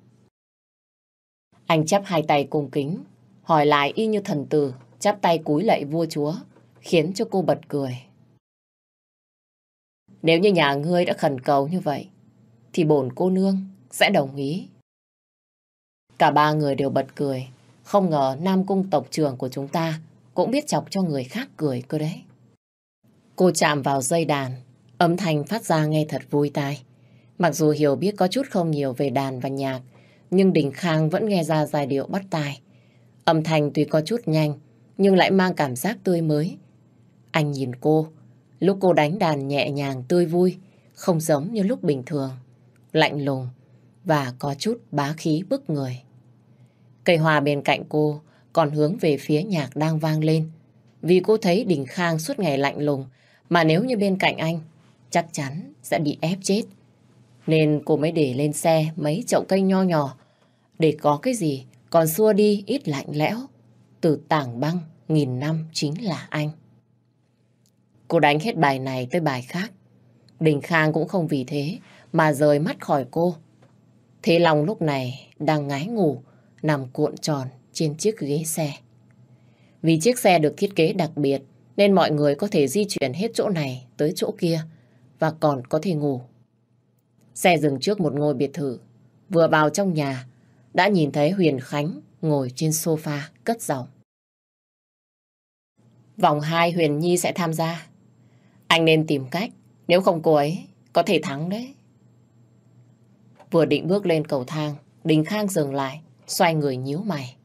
B: Anh chắp hai tay cung kính, hỏi lại y như thần tử, chắp tay cúi lạy vua chúa, khiến cho cô bật cười. Nếu như nhà ngươi đã khẩn cầu như vậy, thì bổn cô nương sẽ đồng ý. Cả ba người đều bật cười, không ngờ Nam Cung tộc trưởng của chúng ta cũng biết chọc cho người khác cười cơ đấy. Cô chạm vào dây đàn, âm thanh phát ra nghe thật vui tai. Mặc dù hiểu biết có chút không nhiều về đàn và nhạc, nhưng Đình Khang vẫn nghe ra giai điệu bắt tai. Âm thanh tuy có chút nhanh, nhưng lại mang cảm giác tươi mới. Anh nhìn cô, lúc cô đánh đàn nhẹ nhàng tươi vui, không giống như lúc bình thường, lạnh lùng và có chút bá khí bức người. Cây hoa bên cạnh cô còn hướng về phía nhạc đang vang lên, vì cô thấy Đình Khang suốt ngày lạnh lùng, mà nếu như bên cạnh anh, chắc chắn sẽ bị ép chết. Nên cô mới để lên xe mấy chậu cây nho nhỏ để có cái gì còn xua đi ít lạnh lẽo. Từ tảng băng nghìn năm chính là anh. Cô đánh hết bài này tới bài khác. Đình Khang cũng không vì thế mà rời mắt khỏi cô. Thế lòng lúc này đang ngái ngủ, nằm cuộn tròn trên chiếc ghế xe. Vì chiếc xe được thiết kế đặc biệt nên mọi người có thể di chuyển hết chỗ này tới chỗ kia và còn có thể ngủ Xe dừng trước một ngôi biệt thự. Vừa vào trong nhà, đã nhìn thấy Huyền Khánh ngồi trên sofa cất giọng. Vòng 2 Huyền Nhi sẽ tham gia. Anh nên tìm cách, nếu không cô ấy có thể thắng đấy. Vừa định bước lên cầu thang, Đình Khang dừng lại, xoay người nhíu mày.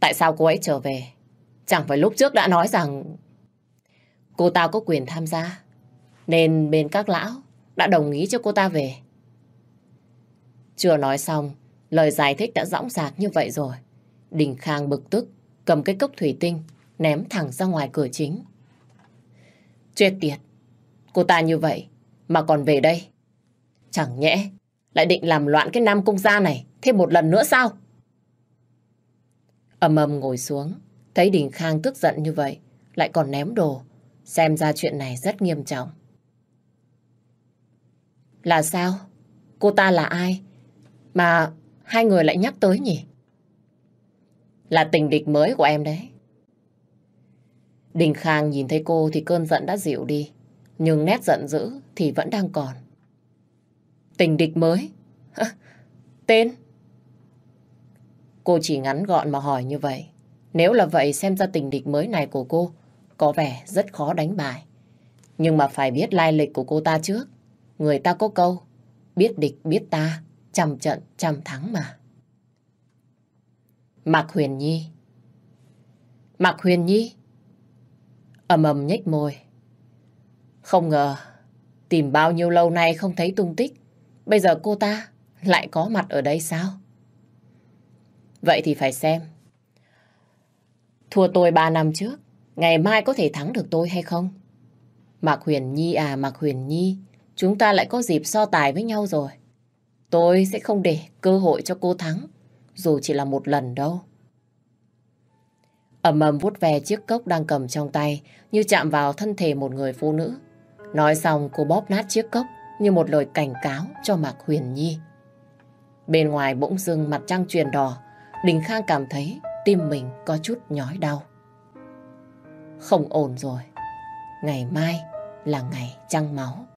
B: Tại sao cô ấy trở về? Chẳng phải lúc trước đã nói rằng cô ta có quyền tham gia, nên bên các lão đã đồng ý cho cô ta về. Chưa nói xong, lời giải thích đã rõng rạc như vậy rồi. Đình Khang bực tức, cầm cái cốc thủy tinh, ném thẳng ra ngoài cửa chính. Chết tiệt, cô ta như vậy mà còn về đây. Chẳng nhẽ lại định làm loạn cái nam cung gia này thêm một lần nữa sao? Âm âm ngồi xuống, thấy Đình Khang tức giận như vậy, lại còn ném đồ. Xem ra chuyện này rất nghiêm trọng. Là sao? Cô ta là ai? Mà hai người lại nhắc tới nhỉ? Là tình địch mới của em đấy. Đình Khang nhìn thấy cô thì cơn giận đã dịu đi. Nhưng nét giận dữ thì vẫn đang còn. Tình địch mới? Tên? Cô chỉ ngắn gọn mà hỏi như vậy. Nếu là vậy xem ra tình địch mới này của cô có vẻ rất khó đánh bại. Nhưng mà phải biết lai lịch của cô ta trước. Người ta có câu, biết địch biết ta, trăm trận trăm thắng mà. Mạc Huyền Nhi Mạc Huyền Nhi ầm ầm nhếch môi. Không ngờ, tìm bao nhiêu lâu nay không thấy tung tích. Bây giờ cô ta lại có mặt ở đây sao? Vậy thì phải xem. Thua tôi ba năm trước, ngày mai có thể thắng được tôi hay không? Mạc Huyền Nhi à Mạc Huyền Nhi, chúng ta lại có dịp so tài với nhau rồi. Tôi sẽ không để cơ hội cho cô thắng, dù chỉ là một lần đâu. Ẩm ầm vút về chiếc cốc đang cầm trong tay, như chạm vào thân thể một người phụ nữ. Nói xong cô bóp nát chiếc cốc như một lời cảnh cáo cho Mạc Huyền Nhi. Bên ngoài bỗng dưng mặt trăng truyền đỏ, Đình Khang cảm thấy tim mình có chút nhói đau. Không ổn rồi, ngày mai là ngày trăng máu.